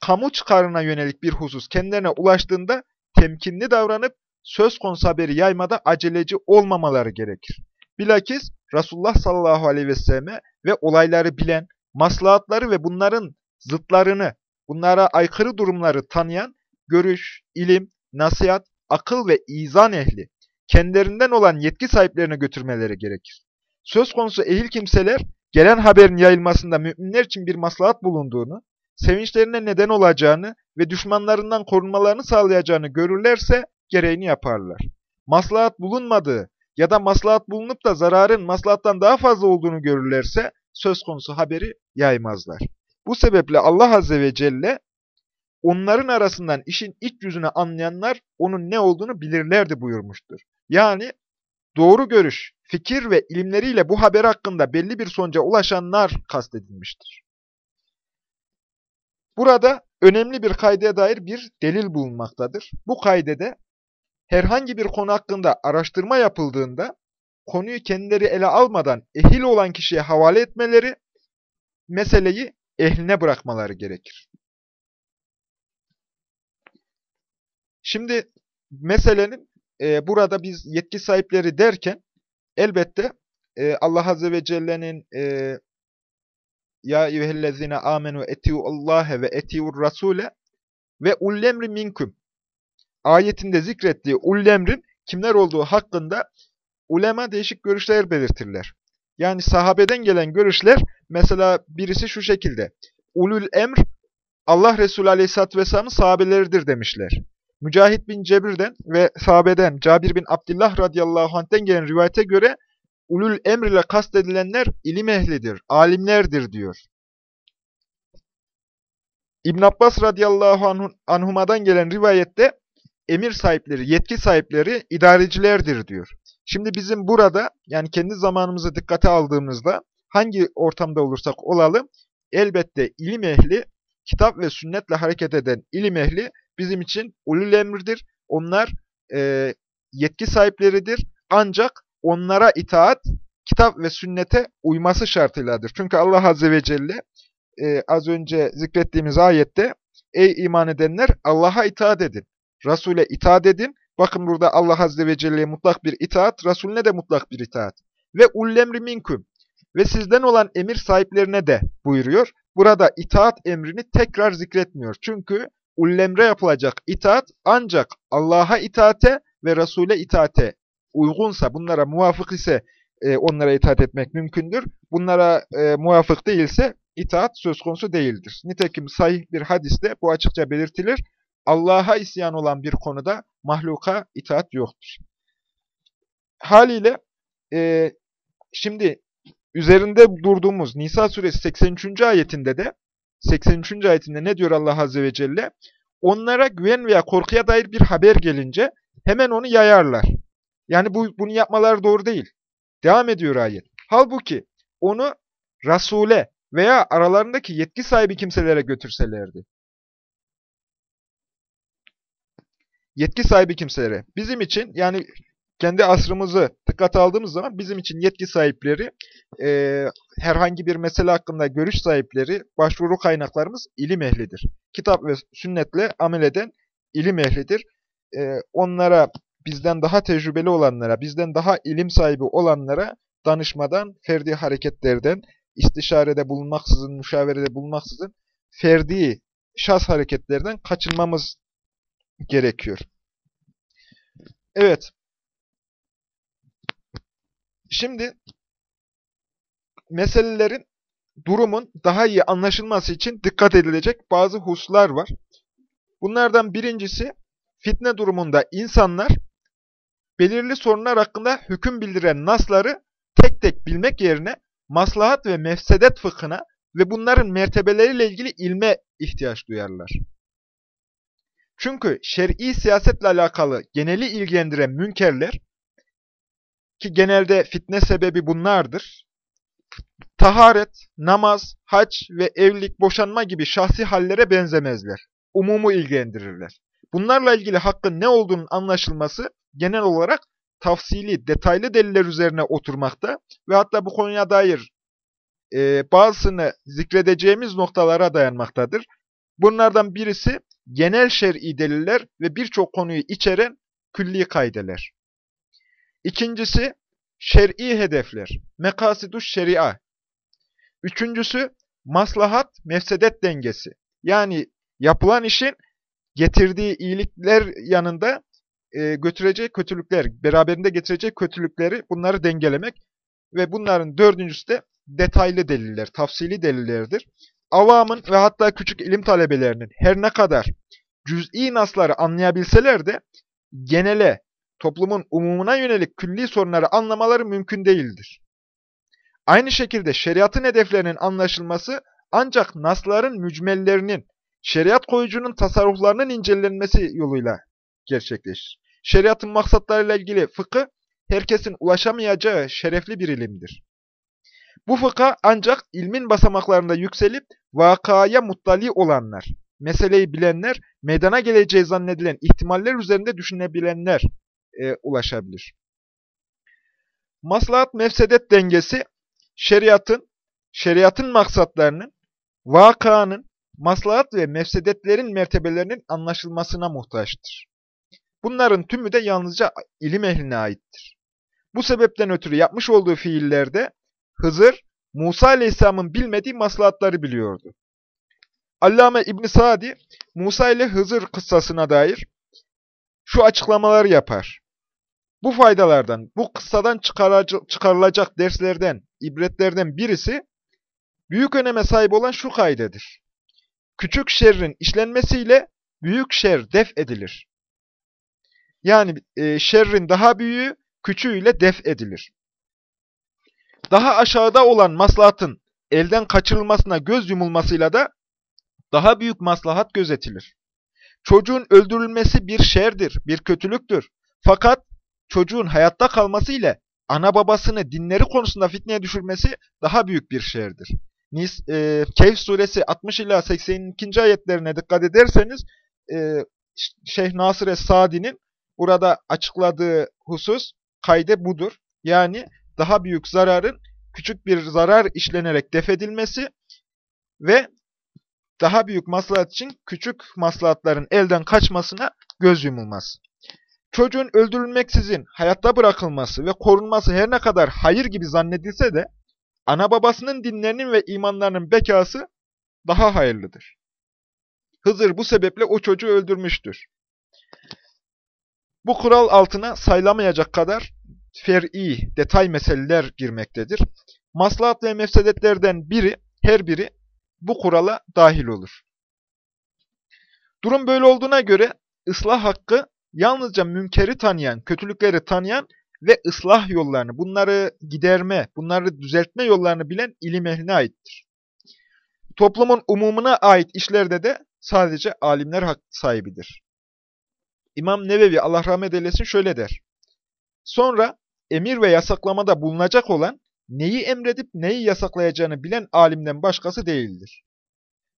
kamu çıkarına yönelik bir husus kendilerine ulaştığında temkinli davranıp söz konusu haberi yaymada aceleci olmamaları gerekir. Bilakis Resulullah sallallahu aleyhi ve selleme ve olayları bilen, maslahatları ve bunların zıtlarını, bunlara aykırı durumları tanıyan, görüş, ilim, nasihat, akıl ve izan ehli, kendilerinden olan yetki sahiplerine götürmeleri gerekir. Söz konusu ehil kimseler, gelen haberin yayılmasında müminler için bir maslahat bulunduğunu, sevinçlerine neden olacağını ve düşmanlarından korunmalarını sağlayacağını görürlerse gereğini yaparlar. Maslahat bulunmadığı ya da maslahat bulunup da zararın maslahattan daha fazla olduğunu görürlerse söz konusu haberi yaymazlar. Bu sebeple Allah Azze ve Celle onların arasından işin iç yüzünü anlayanlar onun ne olduğunu bilirlerdi buyurmuştur. Yani doğru görüş, fikir ve ilimleriyle bu haber hakkında belli bir sonuca ulaşanlar kastedilmiştir. Burada önemli bir kaydeye dair bir delil bulunmaktadır. Bu kaydede herhangi bir konu hakkında araştırma yapıldığında konuyu kendileri ele almadan ehil olan kişiye havale etmeleri, meseleyi ehline bırakmaları gerekir. Şimdi meselenin e, burada biz yetki sahipleri derken elbette e, Allah Azze ve Celle'nin e, Ya eyyühellezine amenu etiullâhe ve etiur rasule ve ullemri minkum ayetinde zikrettiği ullemrin kimler olduğu hakkında ulema değişik görüşler belirtirler. Yani sahabeden gelen görüşler mesela birisi şu şekilde. Ulul emr Allah Resulü Aleyhisselatü Vesselam'ın sahabeleridir demişler. Mücahit bin Cebir'den ve sahabeden Cabir bin Abdullah radıyallahu anh'ten gelen rivayete göre ulul emr ile kastedilenler ilim ehlidir, alimlerdir diyor. İbn Abbas radıyallahu anhuma'dan gelen rivayette emir sahipleri, yetki sahipleri idarecilerdir diyor. Şimdi bizim burada yani kendi zamanımızı dikkate aldığımızda hangi ortamda olursak olalım elbette ilim ehli, kitap ve sünnetle hareket eden ilim ehli bizim için ulul emridir. Onlar e, yetki sahipleridir. Ancak onlara itaat, kitap ve sünnete uyması şartıyladır. Çünkü Allah Azze ve Celle e, az önce zikrettiğimiz ayette Ey iman edenler Allah'a itaat edin. Resul'e itaat edin. Bakın burada Allah Azze ve Celle'ye mutlak bir itaat, Resulüne de mutlak bir itaat. Ve ullemri minkum. Ve sizden olan emir sahiplerine de buyuruyor. Burada itaat emrini tekrar zikretmiyor. Çünkü ullemre yapılacak itaat ancak Allah'a itaate ve Resul'e itaate uygunsa, bunlara muvafık ise e, onlara itaat etmek mümkündür. Bunlara e, muvafık değilse itaat söz konusu değildir. Nitekim sahih bir hadiste bu açıkça belirtilir. Allah'a isyan olan bir konuda mahluka itaat yoktur. Haliyle e, şimdi üzerinde durduğumuz Nisa suresi 83. ayetinde de 83. ayetinde ne diyor Allah Azze ve Celle? Onlara güven veya korkuya dair bir haber gelince hemen onu yayarlar. Yani bu, bunu yapmaları doğru değil. Devam ediyor ayet. Halbuki onu Rasule veya aralarındaki yetki sahibi kimselere götürselerdi. Yetki sahibi kimselere. Bizim için yani kendi asrımızı dikkate aldığımız zaman bizim için yetki sahipleri, e, herhangi bir mesele hakkında görüş sahipleri, başvuru kaynaklarımız ilim ehlidir. Kitap ve sünnetle amel eden ilim ehlidir. E, onlara, bizden daha tecrübeli olanlara, bizden daha ilim sahibi olanlara danışmadan, ferdi hareketlerden, istişarede bulunmaksızın, müşaverede bulunmaksızın, ferdi şahs hareketlerden kaçınmamız gerekiyor. Evet, Şimdi meselelerin, durumun daha iyi anlaşılması için dikkat edilecek bazı hususlar var. Bunlardan birincisi fitne durumunda insanlar belirli sorunlar hakkında hüküm bildiren nasları tek tek bilmek yerine maslahat ve mefsedet fıkhına ve bunların mertebeleriyle ilgili ilme ihtiyaç duyarlar. Çünkü şer'i siyasetle alakalı geneli ilgilendiren münkerler ki genelde fitne sebebi bunlardır. Taharet, namaz, hac ve evlilik, boşanma gibi şahsi hallere benzemezler. Umumu ilgilendirirler. Bunlarla ilgili hakkın ne olduğunun anlaşılması genel olarak tafsili, detaylı deliller üzerine oturmakta ve hatta bu konuya dair e, bazısını zikredeceğimiz noktalara dayanmaktadır. Bunlardan birisi genel şer'i deliller ve birçok konuyu içeren külli kaydeler. İkincisi şer'i hedefler, mekasiduş şeria. Üçüncüsü maslahat, mefsedet dengesi. Yani yapılan işin getirdiği iyilikler yanında e, götüreceği kötülükler, beraberinde getireceği kötülükleri bunları dengelemek. Ve bunların dördüncüsü de detaylı deliller, tafsili delillerdir. Avamın ve hatta küçük ilim talebelerinin her ne kadar cüz'i nasları anlayabilseler de genele, toplumun umumuna yönelik külli sorunları anlamaları mümkün değildir. Aynı şekilde şeriatın hedeflerinin anlaşılması ancak nasların mücmellerinin, şeriat koyucunun tasarruflarının incelenmesi yoluyla gerçekleşir. Şeriatın maksatlarıyla ilgili fıkıh, herkesin ulaşamayacağı şerefli bir ilimdir. Bu fıkha ancak ilmin basamaklarında yükselip vakaya muttali olanlar, meseleyi bilenler, meydana geleceği zannedilen ihtimaller üzerinde düşünebilenler e, ulaşabilir. Maslahat mefsedet dengesi şeriatın, şeriatın maksatlarının, vakanın, maslahat ve mefsedetlerin mertebelerinin anlaşılmasına muhtaçtır. Bunların tümü de yalnızca ilim ehline aittir. Bu sebepten ötürü yapmış olduğu fiillerde Hızır, Musa Aleyhisselam'ın bilmediği maslahatları biliyordu. Allame İbn Sadi, Musa ile Hızır kıssasına dair şu açıklamaları yapar. Bu faydalardan, bu kıssadan çıkarılacak derslerden, ibretlerden birisi, büyük öneme sahip olan şu kaydedir. Küçük şerrin işlenmesiyle büyük şer def edilir. Yani e, şerrin daha büyüğü küçüğüyle def edilir. Daha aşağıda olan maslahatın elden kaçırılmasına göz yumulmasıyla da daha büyük maslahat gözetilir. Çocuğun öldürülmesi bir şerdir, bir kötülüktür. Fakat çocuğun hayatta kalması ile ana babasını dinleri konusunda fitneye düşürmesi daha büyük bir şerdir. Nis, e, Kehf suresi 60 ila 82. ayetlerine dikkat ederseniz e, Şeyh Nasır Es-Sadi'nin burada açıkladığı husus kayde budur. Yani daha büyük zararın küçük bir zarar işlenerek defedilmesi ve daha büyük maslahat için küçük maslahatların elden kaçmasına göz yumulmaz. Çocuğun öldürülmeksizin hayatta bırakılması ve korunması her ne kadar hayır gibi zannedilse de ana babasının dinlerinin ve imanlarının bekası daha hayırlıdır. Hızır bu sebeple o çocuğu öldürmüştür. Bu kural altına sayılamayacak kadar fer'i, detay meseleler girmektedir. Maslahat ve mefsedetlerden biri, her biri bu kurala dahil olur. Durum böyle olduğuna göre ıslah hakkı yalnızca münkeri tanıyan, kötülükleri tanıyan ve ıslah yollarını, bunları giderme, bunları düzeltme yollarını bilen ilim ehline aittir. Toplumun umumuna ait işlerde de sadece alimler hak sahibidir. İmam Nevevi Allah rahmet eylesin şöyle der. Sonra emir ve yasaklamada bulunacak olan neyi emredip neyi yasaklayacağını bilen alimden başkası değildir.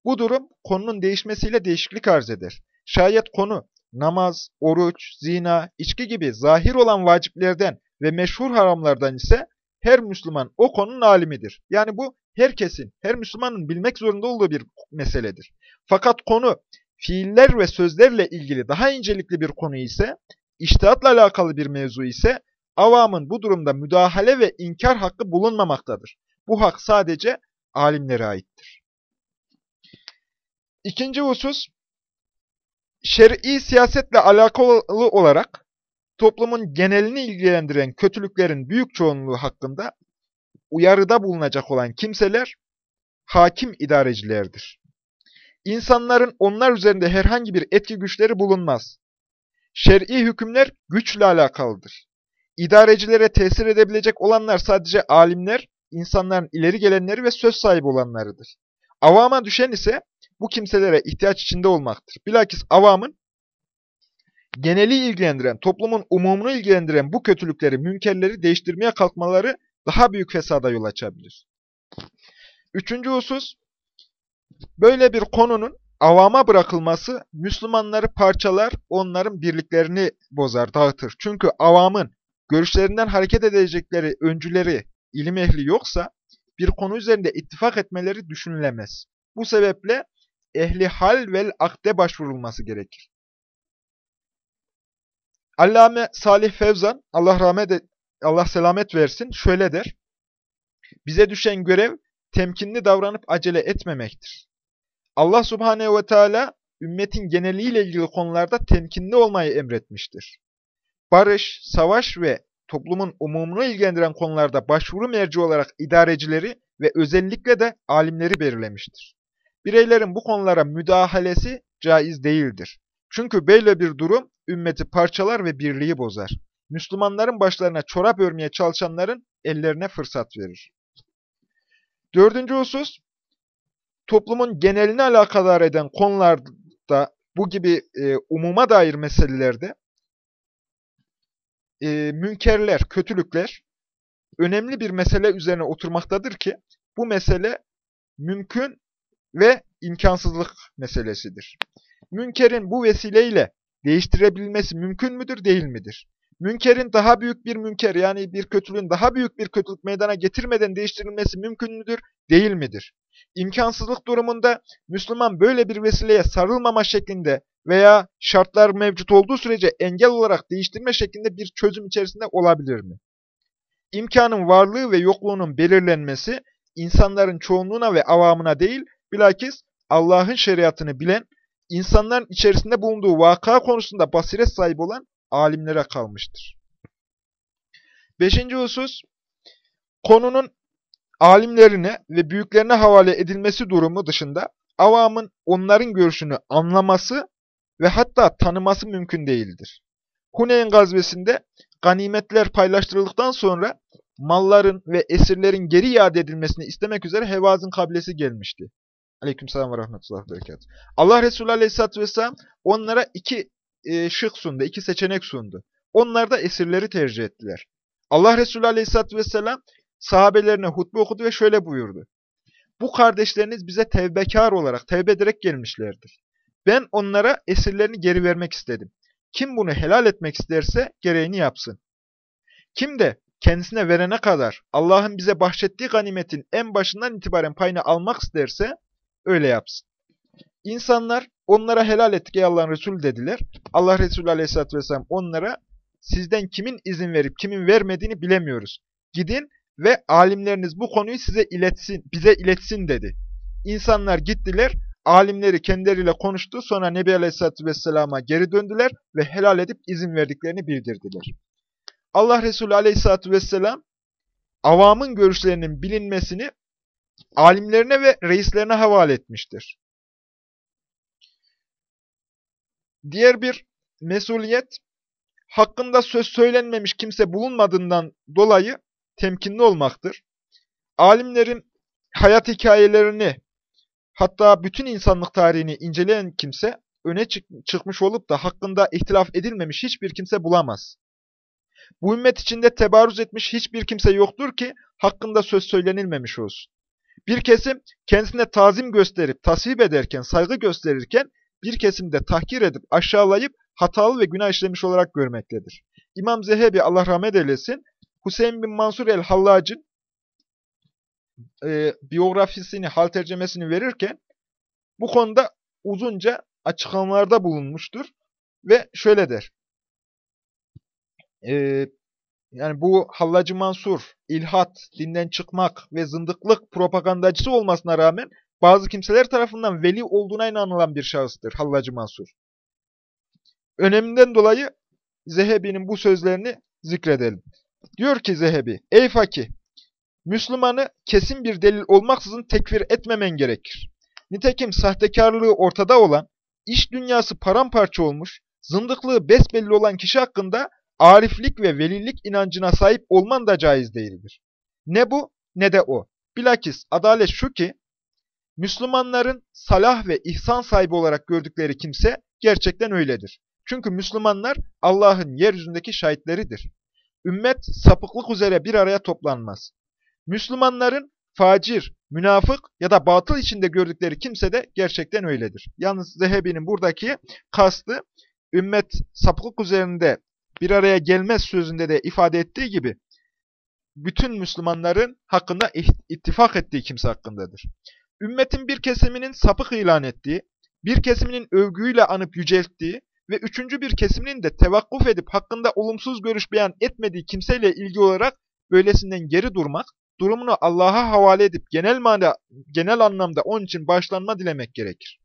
Bu durum konunun değişmesiyle değişiklik arz eder. Şayet konu namaz, oruç, zina, içki gibi zahir olan vaciplerden ve meşhur haramlardan ise her Müslüman o konunun alimidir. Yani bu herkesin, her Müslümanın bilmek zorunda olduğu bir meseledir. Fakat konu fiiller ve sözlerle ilgili daha incelikli bir konu ise, iştihatla alakalı bir mevzu ise avamın bu durumda müdahale ve inkar hakkı bulunmamaktadır. Bu hak sadece alimlere aittir. İkinci husus, şer'i siyasetle alakalı olarak toplumun genelini ilgilendiren kötülüklerin büyük çoğunluğu hakkında uyarıda bulunacak olan kimseler hakim idarecilerdir. İnsanların onlar üzerinde herhangi bir etki güçleri bulunmaz. Şer'i hükümler güçle alakalıdır. İdarecilere tesir edebilecek olanlar sadece alimler, insanların ileri gelenleri ve söz sahibi olanlarıdır. Avama düşen ise bu kimselere ihtiyaç içinde olmaktır. Bilakis avamın geneli ilgilendiren, toplumun umumunu ilgilendiren bu kötülükleri, münkerleri değiştirmeye kalkmaları daha büyük fesada yol açabilir. Üçüncü husus, böyle bir konunun avama bırakılması Müslümanları parçalar, onların birliklerini bozar, dağıtır. Çünkü avamın görüşlerinden hareket edecekleri öncüleri, ilim ehli yoksa, bir konu üzerinde ittifak etmeleri düşünülemez. Bu sebeple ehli hal vel akde başvurulması gerekir. Allame Salih Fevzan, Allah rahmet et, Allah selamet versin, şöyle der. Bize düşen görev temkinli davranıp acele etmemektir. Allah Subhanehu ve Teala ümmetin geneliyle ilgili konularda temkinli olmayı emretmiştir. Barış, savaş ve toplumun umumunu ilgilendiren konularda başvuru merci olarak idarecileri ve özellikle de alimleri belirlemiştir. Bireylerin bu konulara müdahalesi caiz değildir. Çünkü böyle bir durum ümmeti parçalar ve birliği bozar. Müslümanların başlarına çorap örmeye çalışanların ellerine fırsat verir. Dördüncü husus, toplumun genelini alakadar eden konularda, bu gibi e, umuma dair meselelerde e, münkerler, kötülükler önemli bir mesele üzerine oturmaktadır ki bu mesele mümkün ve imkansızlık meselesidir. Münkerin bu vesileyle değiştirebilmesi mümkün müdür, değil midir? Münkerin daha büyük bir münker yani bir kötülüğün daha büyük bir kötülük meydana getirmeden değiştirilmesi mümkün müdür, değil midir? İmkansızlık durumunda Müslüman böyle bir vesileye sarılmama şeklinde veya şartlar mevcut olduğu sürece engel olarak değiştirme şeklinde bir çözüm içerisinde olabilir mi? İmkanın varlığı ve yokluğunun belirlenmesi insanların çoğunluğuna ve avamına değil, bilakis Allah'ın şeriatını bilen, insanların içerisinde bulunduğu vaka konusunda basiret sahibi olan alimlere kalmıştır. Beşinci husus, konunun alimlerine ve büyüklerine havale edilmesi durumu dışında avamın onların görüşünü anlaması ve hatta tanıması mümkün değildir. Huneyn gazvesinde ganimetler paylaştırıldıktan sonra malların ve esirlerin geri iade edilmesini istemek üzere Hevaz'ın kabilesi gelmişti. Aleykümselam ve rahmetullah berekat. Allah Resulü Aleyhisselatü Vesselam onlara iki e, şık sundu, iki seçenek sundu. Onlar da esirleri tercih ettiler. Allah Resulü Aleyhisselatü Vesselam sahabelerine hutbe okudu ve şöyle buyurdu. Bu kardeşleriniz bize tevbekar olarak, tevbe ederek gelmişlerdir. Ben onlara esirlerini geri vermek istedim. Kim bunu helal etmek isterse gereğini yapsın. Kim de kendisine verene kadar Allah'ın bize bahşettiği ganimetin en başından itibaren payını almak isterse öyle yapsın. İnsanlar onlara helal ettik ey Allah'ın Resulü dediler. Allah Resulü Aleyhisselatü Vesselam onlara sizden kimin izin verip kimin vermediğini bilemiyoruz. Gidin ve alimleriniz bu konuyu size iletsin, bize iletsin dedi. İnsanlar gittiler, alimleri kendileriyle konuştu, sonra Nebi Aleyhisselatü Vesselam'a geri döndüler ve helal edip izin verdiklerini bildirdiler. Allah Resulü Aleyhisselatü Vesselam, avamın görüşlerinin bilinmesini alimlerine ve reislerine havale etmiştir. Diğer bir mesuliyet, hakkında söz söylenmemiş kimse bulunmadığından dolayı temkinli olmaktır. Alimlerin hayat hikayelerini, hatta bütün insanlık tarihini inceleyen kimse, öne çık çıkmış olup da hakkında ihtilaf edilmemiş hiçbir kimse bulamaz. Bu ümmet içinde tebarüz etmiş hiçbir kimse yoktur ki hakkında söz söylenilmemiş olsun. Bir kesim kendisine tazim gösterip tasvip ederken, saygı gösterirken bir kesim de tahkir edip aşağılayıp hatalı ve günah işlemiş olarak görmektedir. İmam Zehebi Allah rahmet eylesin Hüseyin bin Mansur el-Hallac'ın e, biyografisini, hal tercemesini verirken bu konuda uzunca açıklamalarda bulunmuştur ve şöyle der. E, yani bu Hallacı Mansur, ilhat, dinden çıkmak ve zındıklık propagandacısı olmasına rağmen bazı kimseler tarafından veli olduğuna inanılan bir şahıstır Hallacı Mansur. Öneminden dolayı Zehebi'nin bu sözlerini zikredelim. Diyor ki Zehebi, ey fakih, Müslümanı kesin bir delil olmaksızın tekfir etmemen gerekir. Nitekim sahtekarlığı ortada olan, iş dünyası paramparça olmuş, zındıklığı besbelli olan kişi hakkında ariflik ve velilik inancına sahip olman da caiz değildir. Ne bu ne de o. Bilakis adalet şu ki, Müslümanların salah ve ihsan sahibi olarak gördükleri kimse gerçekten öyledir. Çünkü Müslümanlar Allah'ın yeryüzündeki şahitleridir. Ümmet sapıklık üzere bir araya toplanmaz. Müslümanların facir, münafık ya da batıl içinde gördükleri kimse de gerçekten öyledir. Yalnız Zehebi'nin buradaki kastı ümmet sapıklık üzerinde bir araya gelmez sözünde de ifade ettiği gibi bütün Müslümanların hakkında ittifak ettiği kimse hakkındadır. Ümmetin bir kesiminin sapık ilan ettiği, bir kesiminin övgüyle anıp yücelttiği ve üçüncü bir kesiminin de tevakkuf edip hakkında olumsuz görüş beyan etmediği kimseyle ilgi olarak böylesinden geri durmak, durumunu Allah'a havale edip genel mana, genel anlamda onun için başlanma dilemek gerekir.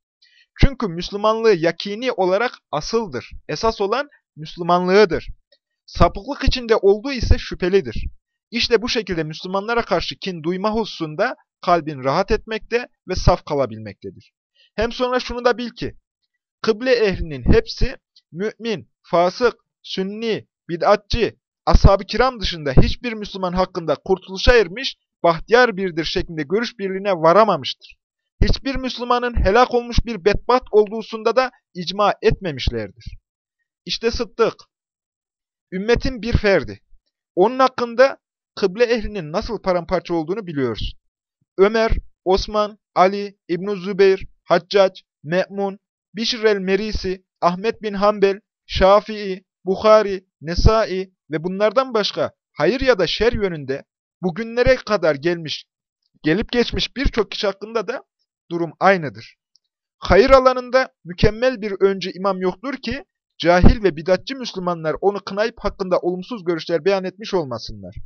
Çünkü Müslümanlığı yakini olarak asıldır. Esas olan Müslümanlığıdır. Sapıklık içinde olduğu ise şüphelidir. İşte bu şekilde Müslümanlara karşı kin duyma hususunda kalbin rahat etmekte ve saf kalabilmektedir. Hem sonra şunu da bil ki, kıble ehlinin hepsi mümin, fasık, sünni, bid'atçı, ashab-ı kiram dışında hiçbir Müslüman hakkında kurtuluşa ermiş, bahtiyar birdir şeklinde görüş birliğine varamamıştır. Hiçbir Müslümanın helak olmuş bir bedbat olduğusunda da icma etmemişlerdir. İşte Sıddık, ümmetin bir ferdi. Onun hakkında kıble ehlinin nasıl paramparça olduğunu biliyoruz. Ömer, Osman, Ali, İbn-i Zübeyir, Haccac, Me'mun, Bişr el-Merisi, Ahmet bin Hanbel, Şafii, Bukhari, Nesai ve bunlardan başka hayır ya da şer yönünde bugünlere kadar gelmiş, gelip geçmiş birçok kişi hakkında da durum aynıdır. Hayır alanında mükemmel bir öncü imam yoktur ki, cahil ve bidatçı Müslümanlar onu kınayıp hakkında olumsuz görüşler beyan etmiş olmasınlar.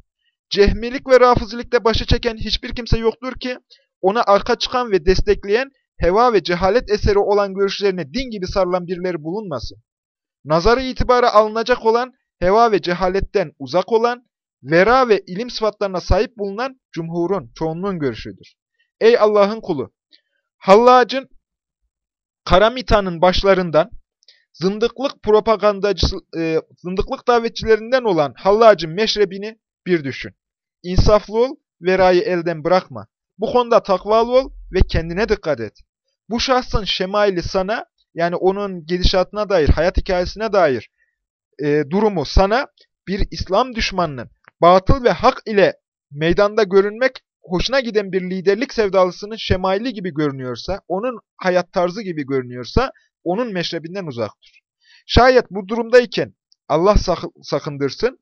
Cehmilik ve rafızilikte başı çeken hiçbir kimse yoktur ki, ona arka çıkan ve destekleyen heva ve cehalet eseri olan görüşlerine din gibi sarılan birileri bulunmasın. Nazarı itibara alınacak olan, heva ve cehaletten uzak olan, vera ve ilim sıfatlarına sahip bulunan cumhurun, çoğunluğun görüşüdür. Ey Allah'ın kulu! Hallac'ın Karamita'nın başlarından, zındıklık propagandacısı, e, zındıklık davetçilerinden olan Hallac'ın meşrebini bir düşün. İnsaflı ol, verayı elden bırakma. Bu konuda takvalı ol ve kendine dikkat et. Bu şahsın şemaili sana, yani onun gidişatına dair, hayat hikayesine dair e, durumu sana bir İslam düşmanının batıl ve hak ile meydanda görünmek hoşuna giden bir liderlik sevdalısının şemaili gibi görünüyorsa, onun hayat tarzı gibi görünüyorsa, onun meşrebinden uzaktır. Şayet bu durumdayken Allah sakındırsın,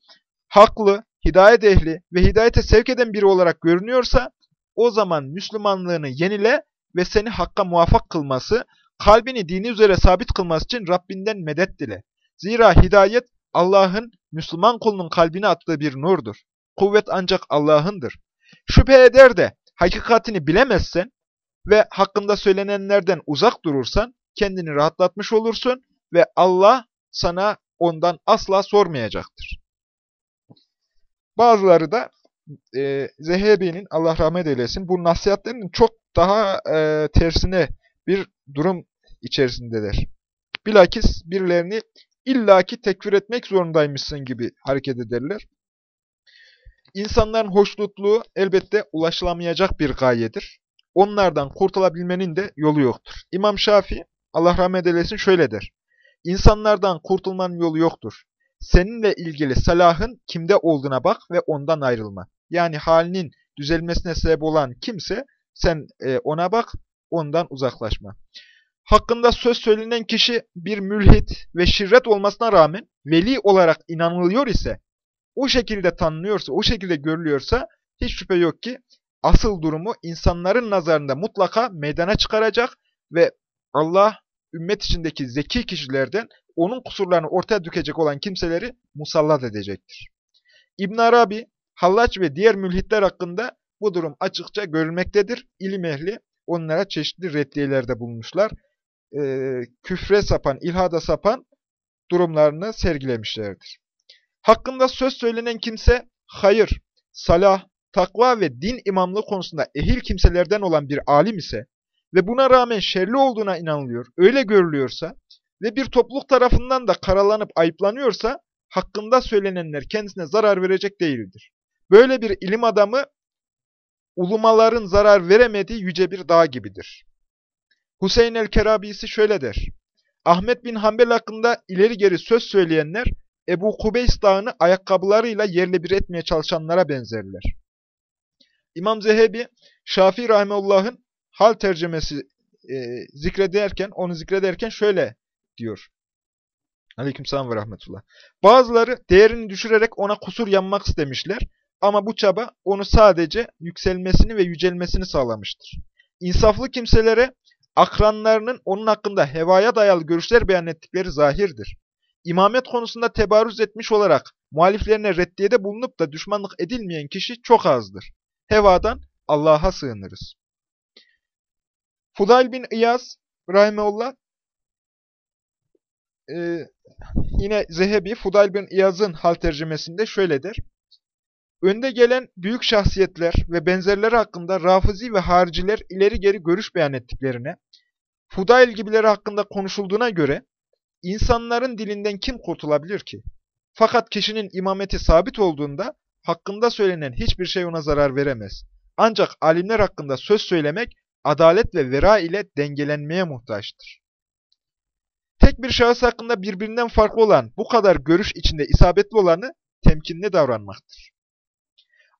haklı, hidayet ehli ve hidayete sevk eden biri olarak görünüyorsa, o zaman Müslümanlığını yenile ve seni hakka muvaffak kılması, kalbini dini üzere sabit kılması için Rabbinden medet dile. Zira hidayet Allah'ın Müslüman kulunun kalbine attığı bir nurdur. Kuvvet ancak Allah'ındır. Şüphe eder de hakikatini bilemezsen ve hakkında söylenenlerden uzak durursan kendini rahatlatmış olursun ve Allah sana ondan asla sormayacaktır. Bazıları da e, Zehebi'nin Allah rahmet eylesin bu nasihatlerinin çok daha e, tersine bir durum içerisindeler. Bilakis birilerini illaki tekfir etmek zorundaymışsın gibi hareket ederler. İnsanların hoşnutluğu elbette ulaşılamayacak bir gayedir. Onlardan kurtulabilmenin de yolu yoktur. İmam Şafii, Allah rahmet eylesin şöyle der. İnsanlardan kurtulmanın yolu yoktur. Seninle ilgili salahın kimde olduğuna bak ve ondan ayrılma. Yani halinin düzelmesine sebep olan kimse sen e, ona bak, ondan uzaklaşma. Hakkında söz söylenen kişi bir mülhit ve şirret olmasına rağmen veli olarak inanılıyor ise, o şekilde tanınıyorsa, o şekilde görülüyorsa hiç şüphe yok ki asıl durumu insanların nazarında mutlaka meydana çıkaracak ve Allah ümmet içindeki zeki kişilerden onun kusurlarını ortaya dökecek olan kimseleri musallat edecektir. İbn Arabi, Hallaç ve diğer mülhitler hakkında bu durum açıkça görülmektedir. İlim ehli onlara çeşitli reddiyelerde bulmuşlar. Ee, küfre sapan, ilhada sapan durumlarını sergilemişlerdir. Hakkında söz söylenen kimse hayır, salah, takva ve din imamlığı konusunda ehil kimselerden olan bir alim ise ve buna rağmen şerli olduğuna inanılıyor, öyle görülüyorsa ve bir topluluk tarafından da karalanıp ayıplanıyorsa hakkında söylenenler kendisine zarar verecek değildir. Böyle bir ilim adamı ulumaların zarar veremediği yüce bir dağ gibidir. Hüseyin el-Kerabisi şöyle der. Ahmet bin Hanbel hakkında ileri geri söz söyleyenler Ebu Kubeys dağını ayakkabılarıyla yerle bir etmeye çalışanlara benzerler. İmam Zehebi, Şafii Rahimullah'ın hal tercümesi e, zikrederken, onu zikrederken şöyle diyor. Aleykümselam ve rahmetullah. Bazıları değerini düşürerek ona kusur yanmak istemişler. ama bu çaba onu sadece yükselmesini ve yücelmesini sağlamıştır. İnsaflı kimselere akranlarının onun hakkında hevaya dayalı görüşler beyan ettikleri zahirdir. İmamet konusunda tebarüz etmiş olarak muhaliflerine reddiyede bulunup da düşmanlık edilmeyen kişi çok azdır. Hevadan Allah'a sığınırız. Fudayl bin İyaz, Rahimeullah, e, yine Zehebi, Fudayl bin İyaz'ın hal tercümesinde şöyle der. Önde gelen büyük şahsiyetler ve benzerleri hakkında rafizi ve hariciler ileri geri görüş beyan ettiklerine, Fudayl gibileri hakkında konuşulduğuna göre, insanların dilinden kim kurtulabilir ki? Fakat kişinin imameti sabit olduğunda, hakkında söylenen hiçbir şey ona zarar veremez. Ancak alimler hakkında söz söylemek, adalet ve vera ile dengelenmeye muhtaçtır. Tek bir şahıs hakkında birbirinden farklı olan, bu kadar görüş içinde isabetli olanı temkinli davranmaktır.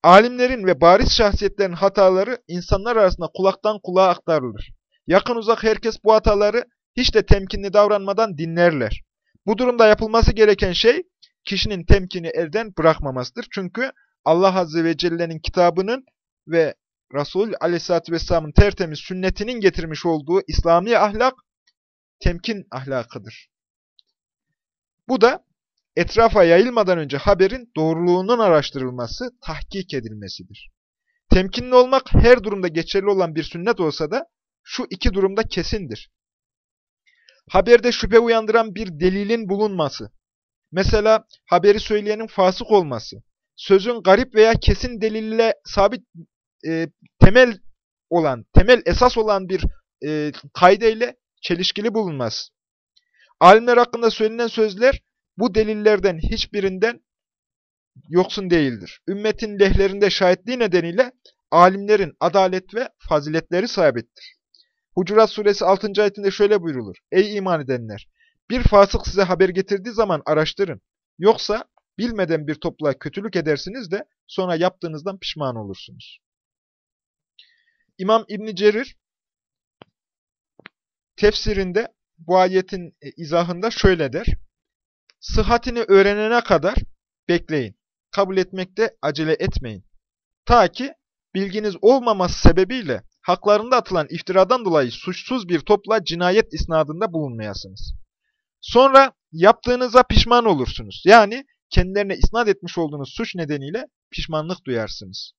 Alimlerin ve bariz şahsiyetlerin hataları insanlar arasında kulaktan kulağa aktarılır. Yakın uzak herkes bu hataları hiç de temkinli davranmadan dinlerler. Bu durumda yapılması gereken şey, kişinin temkini elden bırakmamasıdır. Çünkü Allah Azze ve Celle'nin kitabının ve Resul Aleyhisselatü Vesselam'ın tertemiz sünnetinin getirmiş olduğu İslami ahlak, temkin ahlakıdır. Bu da etrafa yayılmadan önce haberin doğruluğunun araştırılması, tahkik edilmesidir. Temkinli olmak her durumda geçerli olan bir sünnet olsa da şu iki durumda kesindir. Haberde şüphe uyandıran bir delilin bulunması, mesela haberi söyleyenin fasık olması, sözün garip veya kesin delille sabit e, temel olan, temel esas olan bir e, kaydeyle çelişkili bulunmaz. Alimler hakkında söylenen sözler bu delillerden hiçbirinden yoksun değildir. Ümmetin lehlerinde şahitliği nedeniyle alimlerin adalet ve faziletleri sabittir. Hucurat suresi 6. ayetinde şöyle buyrulur. Ey iman edenler! Bir fasık size haber getirdiği zaman araştırın. Yoksa bilmeden bir topluluğa kötülük edersiniz de sonra yaptığınızdan pişman olursunuz. İmam İbn Cerir tefsirinde bu ayetin e, izahında şöyle der. Sıhhatini öğrenene kadar bekleyin. Kabul etmekte acele etmeyin. Ta ki bilginiz olmaması sebebiyle haklarında atılan iftiradan dolayı suçsuz bir topla cinayet isnadında bulunmayasınız. Sonra yaptığınıza pişman olursunuz. Yani kendilerine isnat etmiş olduğunuz suç nedeniyle pişmanlık duyarsınız.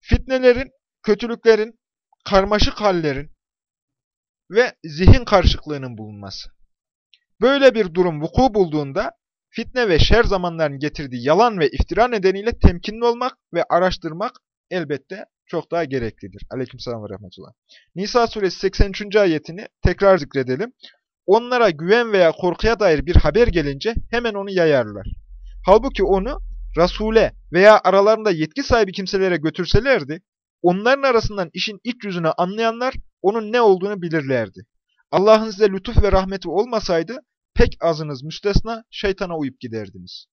Fitnelerin, kötülüklerin, karmaşık hallerin ve zihin karışıklığının bulunması. Böyle bir durum vuku bulduğunda fitne ve şer zamanların getirdiği yalan ve iftira nedeniyle temkinli olmak ve araştırmak elbette çok daha gereklidir. Aleykümselam ve rahmetullah. Nisa suresi 83. ayetini tekrar zikredelim. Onlara güven veya korkuya dair bir haber gelince hemen onu yayarlar. Halbuki onu Rasule veya aralarında yetki sahibi kimselere götürselerdi, onların arasından işin iç yüzünü anlayanlar onun ne olduğunu bilirlerdi. Allah'ın size lütuf ve rahmeti olmasaydı pek azınız müstesna şeytana uyup giderdiniz.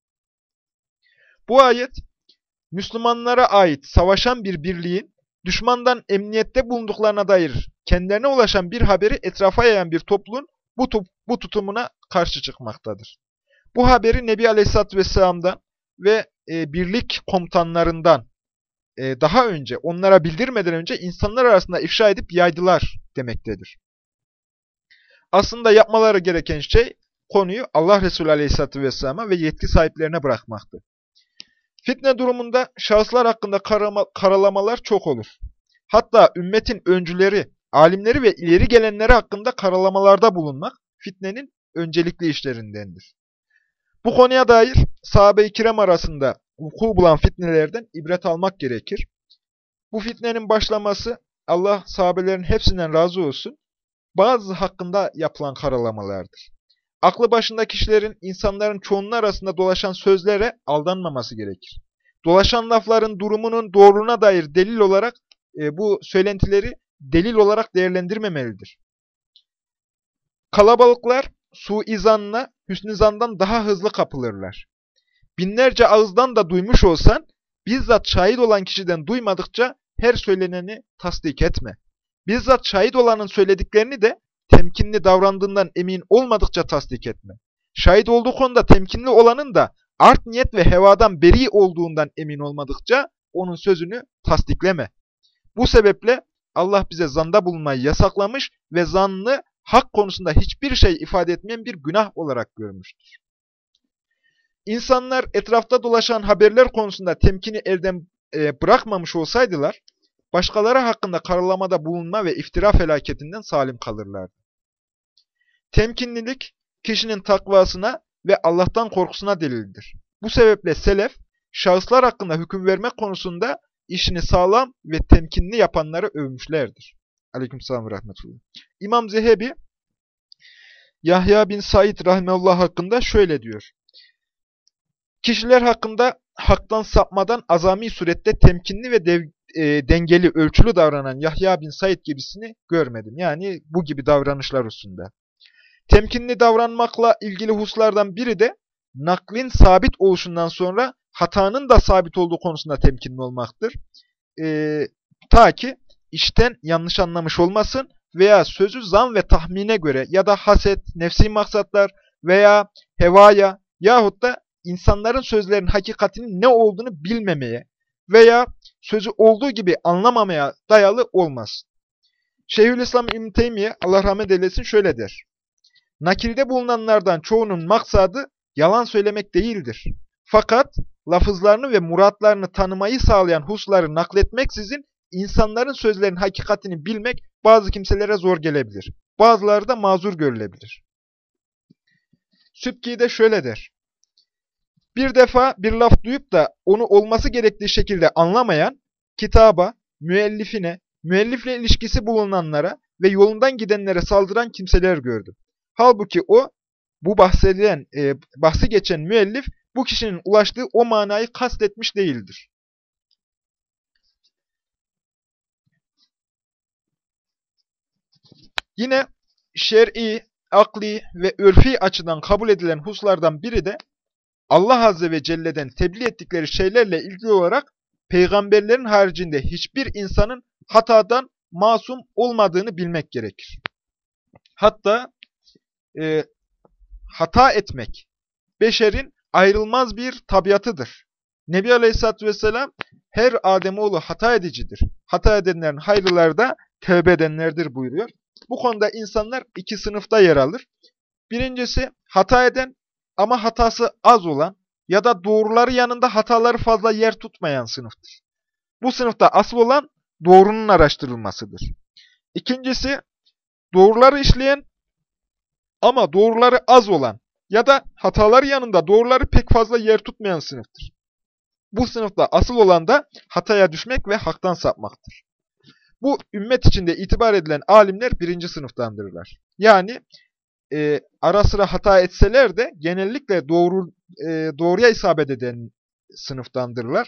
Bu ayet Müslümanlara ait savaşan bir birliğin düşmandan emniyette bulunduklarına dair kendilerine ulaşan bir haberi etrafa yayan bir topluluğun bu, bu tutumuna karşı çıkmaktadır. Bu haberi Nebi Aleyhisselatü Vesselam'dan ve e, birlik komutanlarından e, daha önce, onlara bildirmeden önce insanlar arasında ifşa edip yaydılar demektedir. Aslında yapmaları gereken şey konuyu Allah Resulü Aleyhisselatü Vesselam'a ve yetki sahiplerine bırakmaktı. Fitne durumunda şahıslar hakkında karalamalar çok olur. Hatta ümmetin öncüleri, alimleri ve ileri gelenleri hakkında karalamalarda bulunmak fitnenin öncelikli işlerindendir. Bu konuya dair sahabe-i kiram arasında vuku bulan fitnelerden ibret almak gerekir. Bu fitnenin başlaması Allah sahabelerin hepsinden razı olsun bazı hakkında yapılan karalamalardır. Aklı başında kişilerin insanların çoğunun arasında dolaşan sözlere aldanmaması gerekir. Dolaşan lafların durumunun doğruluğuna dair delil olarak e, bu söylentileri delil olarak değerlendirmemelidir. Kalabalıklar suizanla hüsnü daha hızlı kapılırlar. Binlerce ağızdan da duymuş olsan, bizzat şahit olan kişiden duymadıkça her söyleneni tasdik etme. Bizzat şahit olanın söylediklerini de temkinli davrandığından emin olmadıkça tasdik etme. Şahit olduğu konuda temkinli olanın da art niyet ve hevadan beri olduğundan emin olmadıkça onun sözünü tasdikleme. Bu sebeple Allah bize zanda bulunmayı yasaklamış ve zannı hak konusunda hiçbir şey ifade etmeyen bir günah olarak görmüştür. İnsanlar etrafta dolaşan haberler konusunda temkini elden e, bırakmamış olsaydılar, başkaları hakkında karalamada bulunma ve iftira felaketinden salim kalırlardı. Temkinlilik, kişinin takvasına ve Allah'tan korkusuna delildir. Bu sebeple selef, şahıslar hakkında hüküm vermek konusunda işini sağlam ve temkinli yapanları övmüşlerdir. Aleykümselam ve rahmetullah. İmam Zehebi, Yahya bin Said rahmeullah hakkında şöyle diyor. Kişiler hakkında haktan sapmadan azami surette temkinli ve dev, e, dengeli, ölçülü davranan Yahya bin Said gibisini görmedim. Yani bu gibi davranışlar hususunda. Temkinli davranmakla ilgili hususlardan biri de naklin sabit oluşundan sonra hatanın da sabit olduğu konusunda temkinli olmaktır. E, ta ki işten yanlış anlamış olmasın veya sözü zan ve tahmine göre ya da haset, nefsi maksatlar veya hevaya yahut da insanların sözlerinin hakikatinin ne olduğunu bilmemeye veya sözü olduğu gibi anlamamaya dayalı olmaz. Şeyhülislam İbn Teymiye Allah rahmet eylesin şöyle der. Nakilde bulunanlardan çoğunun maksadı yalan söylemek değildir. Fakat lafızlarını ve muratlarını tanımayı sağlayan husları nakletmeksizin insanların sözlerinin hakikatini bilmek bazı kimselere zor gelebilir. Bazıları da mazur görülebilir. Sübki de şöyle der. Bir defa bir laf duyup da onu olması gerektiği şekilde anlamayan, kitaba, müellifine, müellifle ilişkisi bulunanlara ve yolundan gidenlere saldıran kimseler gördüm. Halbuki o, bu bahsedilen, e, bahsi geçen müellif, bu kişinin ulaştığı o manayı kastetmiş değildir. Yine şer'i, akli ve örfi açıdan kabul edilen huslardan biri de Allah Azze ve Celle'den tebliğ ettikleri şeylerle ilgili olarak peygamberlerin haricinde hiçbir insanın hatadan masum olmadığını bilmek gerekir. Hatta e, hata etmek beşerin ayrılmaz bir tabiatıdır. Nebi Aleyhisselatü Vesselam her Ademoğlu hata edicidir. Hata edenlerin hayırlıları da tövbe edenlerdir buyuruyor. Bu konuda insanlar iki sınıfta yer alır. Birincisi hata eden ama hatası az olan ya da doğruları yanında hataları fazla yer tutmayan sınıftır. Bu sınıfta asıl olan doğrunun araştırılmasıdır. İkincisi doğruları işleyen ama doğruları az olan ya da hataları yanında doğruları pek fazla yer tutmayan sınıftır. Bu sınıfta asıl olan da hataya düşmek ve haktan sapmaktır. Bu ümmet içinde itibar edilen alimler birinci sınıftandırlar. Yani e, ara sıra hata etseler de genellikle doğru e, doğruya isabet eden sınıftandırlar.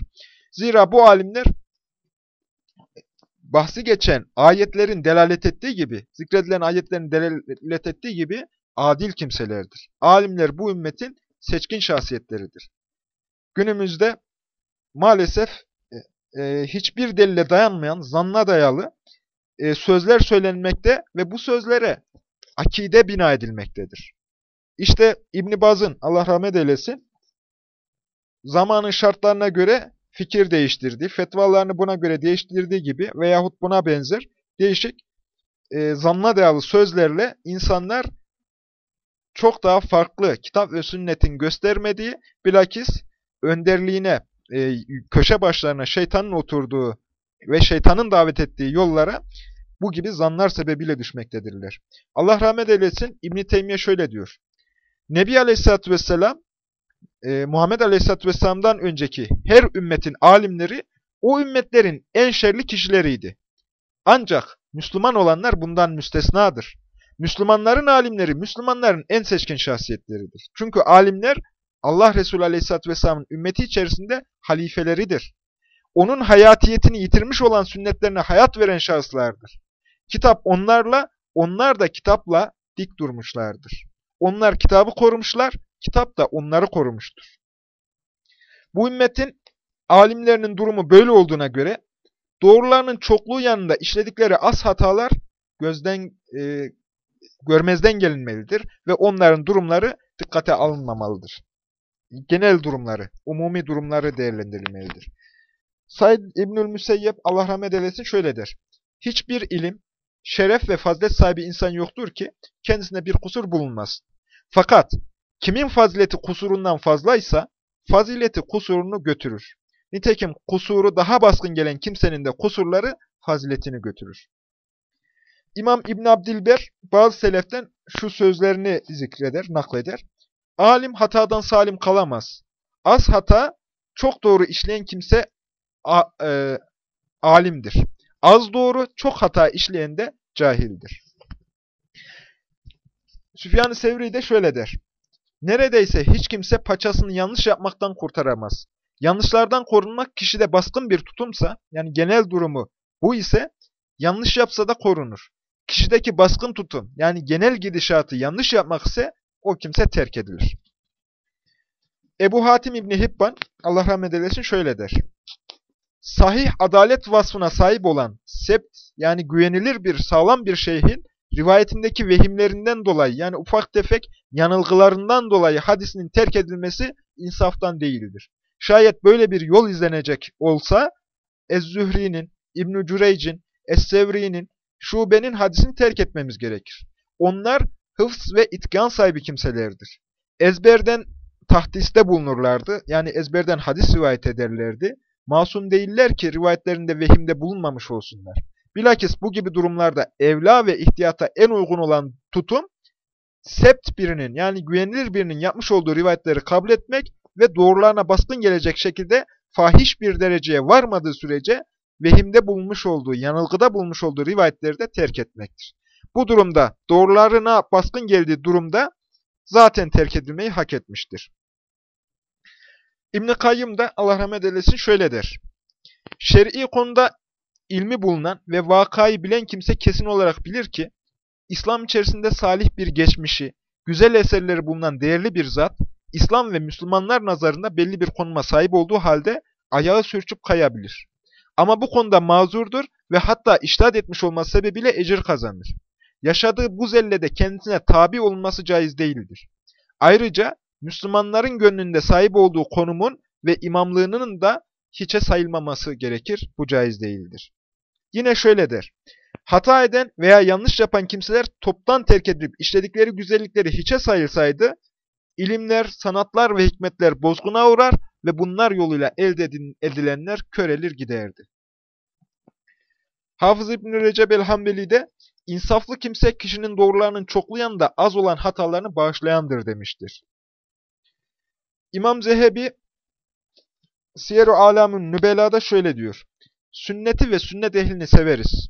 Zira bu alimler bahsi geçen ayetlerin delalet ettiği gibi, zikredilen ayetlerin delalet ettiği gibi adil kimselerdir. Alimler bu ümmetin seçkin şahsiyetleridir. Günümüzde maalesef e, hiçbir delile dayanmayan, zanna dayalı e, sözler söylenmekte ve bu sözlere akide bina edilmektedir. İşte İbn Baz'ın Allah rahmet eylesin zamanın şartlarına göre fikir değiştirdi, fetvalarını buna göre değiştirdiği gibi veyahut buna benzer değişik e, zanna dayalı sözlerle insanlar çok daha farklı kitap ve sünnetin göstermediği bilakis önderliğine, e, köşe başlarına şeytanın oturduğu ve şeytanın davet ettiği yollara bu gibi zanlar sebebiyle düşmektedirler. Allah rahmet eylesin İbn Teymiye şöyle diyor. Nebi Aleyhisselatü Vesselam e, Muhammed Aleyhisselatü Vesselam'dan önceki her ümmetin alimleri o ümmetlerin en şerli kişileriydi. Ancak Müslüman olanlar bundan müstesnadır. Müslümanların alimleri, Müslümanların en seçkin şahsiyetleridir. Çünkü alimler Allah Resulü Aleyhisselatü Vesselam'ın ümmeti içerisinde halifeleridir. Onun hayatiyetini yitirmiş olan sünnetlerine hayat veren şahıslardır. Kitap onlarla, onlar da kitapla dik durmuşlardır. Onlar kitabı korumuşlar, kitap da onları korumuştur. Bu ümmetin alimlerinin durumu böyle olduğuna göre doğrularının çokluğu yanında işledikleri az hatalar gözden e, görmezden gelinmelidir ve onların durumları dikkate alınmamalıdır. Genel durumları, umumi durumları değerlendirilmelidir. Said İbnül Müseyyep Allah rahmet eylesin şöyle der. Hiçbir ilim, şeref ve fazilet sahibi insan yoktur ki kendisine bir kusur bulunmaz. Fakat kimin fazileti kusurundan fazlaysa fazileti kusurunu götürür. Nitekim kusuru daha baskın gelen kimsenin de kusurları faziletini götürür. İmam İbn Abdilber bazı seleften şu sözlerini zikreder, nakleder. Alim hatadan salim kalamaz. Az hata, çok doğru işleyen kimse a, e, alimdir. Az doğru, çok hata işleyen de cahildir. Süfyan-ı Sevri de şöyle der. Neredeyse hiç kimse paçasını yanlış yapmaktan kurtaramaz. Yanlışlardan korunmak kişide baskın bir tutumsa, yani genel durumu bu ise, yanlış yapsa da korunur. Kişideki baskın tutum, yani genel gidişatı yanlış yapmak ise, o kimse terk edilir. Ebu Hatim İbni Hibban, Allah rahmet eylesin şöyle der. Sahih adalet vasfına sahip olan sept, yani güvenilir bir, sağlam bir şeyhin, rivayetindeki vehimlerinden dolayı, yani ufak tefek yanılgılarından dolayı hadisinin terk edilmesi insaftan değildir. Şayet böyle bir yol izlenecek olsa, Ez-Zühri'nin, İbn-i Cüreyc'in, Es-Sevri'nin, Şube'nin hadisini terk etmemiz gerekir. Onlar hıfz ve itkan sahibi kimselerdir. Ezberden tahdiste bulunurlardı. Yani ezberden hadis rivayet ederlerdi. Masum değiller ki rivayetlerinde vehimde bulunmamış olsunlar. Bilakis bu gibi durumlarda evla ve ihtiyata en uygun olan tutum, sept birinin yani güvenilir birinin yapmış olduğu rivayetleri kabul etmek ve doğrularına baskın gelecek şekilde fahiş bir dereceye varmadığı sürece vehimde bulunmuş olduğu, yanılgıda bulunmuş olduğu rivayetleri de terk etmektir. Bu durumda doğrularına baskın geldiği durumda zaten terk edilmeyi hak etmiştir. İbn-i Kayyım da Allah rahmet eylesin şöyle der. Şer'i konuda ilmi bulunan ve vakayı bilen kimse kesin olarak bilir ki, İslam içerisinde salih bir geçmişi, güzel eserleri bulunan değerli bir zat, İslam ve Müslümanlar nazarında belli bir konuma sahip olduğu halde ayağı sürçüp kayabilir. Ama bu konuda mazurdur ve hatta iştahat etmiş olması sebebiyle ecir kazanır. Yaşadığı bu zellede kendisine tabi olunması caiz değildir. Ayrıca Müslümanların gönlünde sahip olduğu konumun ve imamlığının da hiçe sayılmaması gerekir. Bu caiz değildir. Yine şöyle der. Hata eden veya yanlış yapan kimseler toptan terk edilip işledikleri güzellikleri hiçe sayılsaydı, ilimler, sanatlar ve hikmetler bozguna uğrar ve bunlar yoluyla elde edilenler körelir giderdi. Hafız İbn-i Recep el-Hambeli de, insaflı kimse kişinin doğrularının çoklu yanında az olan hatalarını bağışlayandır demiştir. İmam Zehebi, Siyer-i Alam'ın Nübela'da şöyle diyor. Sünneti ve sünnet ehlini severiz.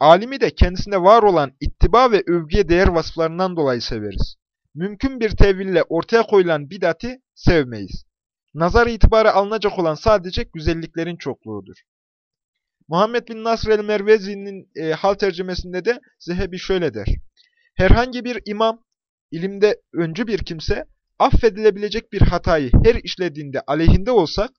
Alimi de kendisinde var olan ittiba ve övgüye değer vasıflarından dolayı severiz. Mümkün bir teville ortaya koyulan bidati sevmeyiz. Nazar itibarı alınacak olan sadece güzelliklerin çokluğudur. Muhammed bin Nasr el-Mervezi'nin e, hal tercümesinde de Zehebi şöyle der. Herhangi bir imam, ilimde öncü bir kimse, affedilebilecek bir hatayı her işlediğinde aleyhinde olsak,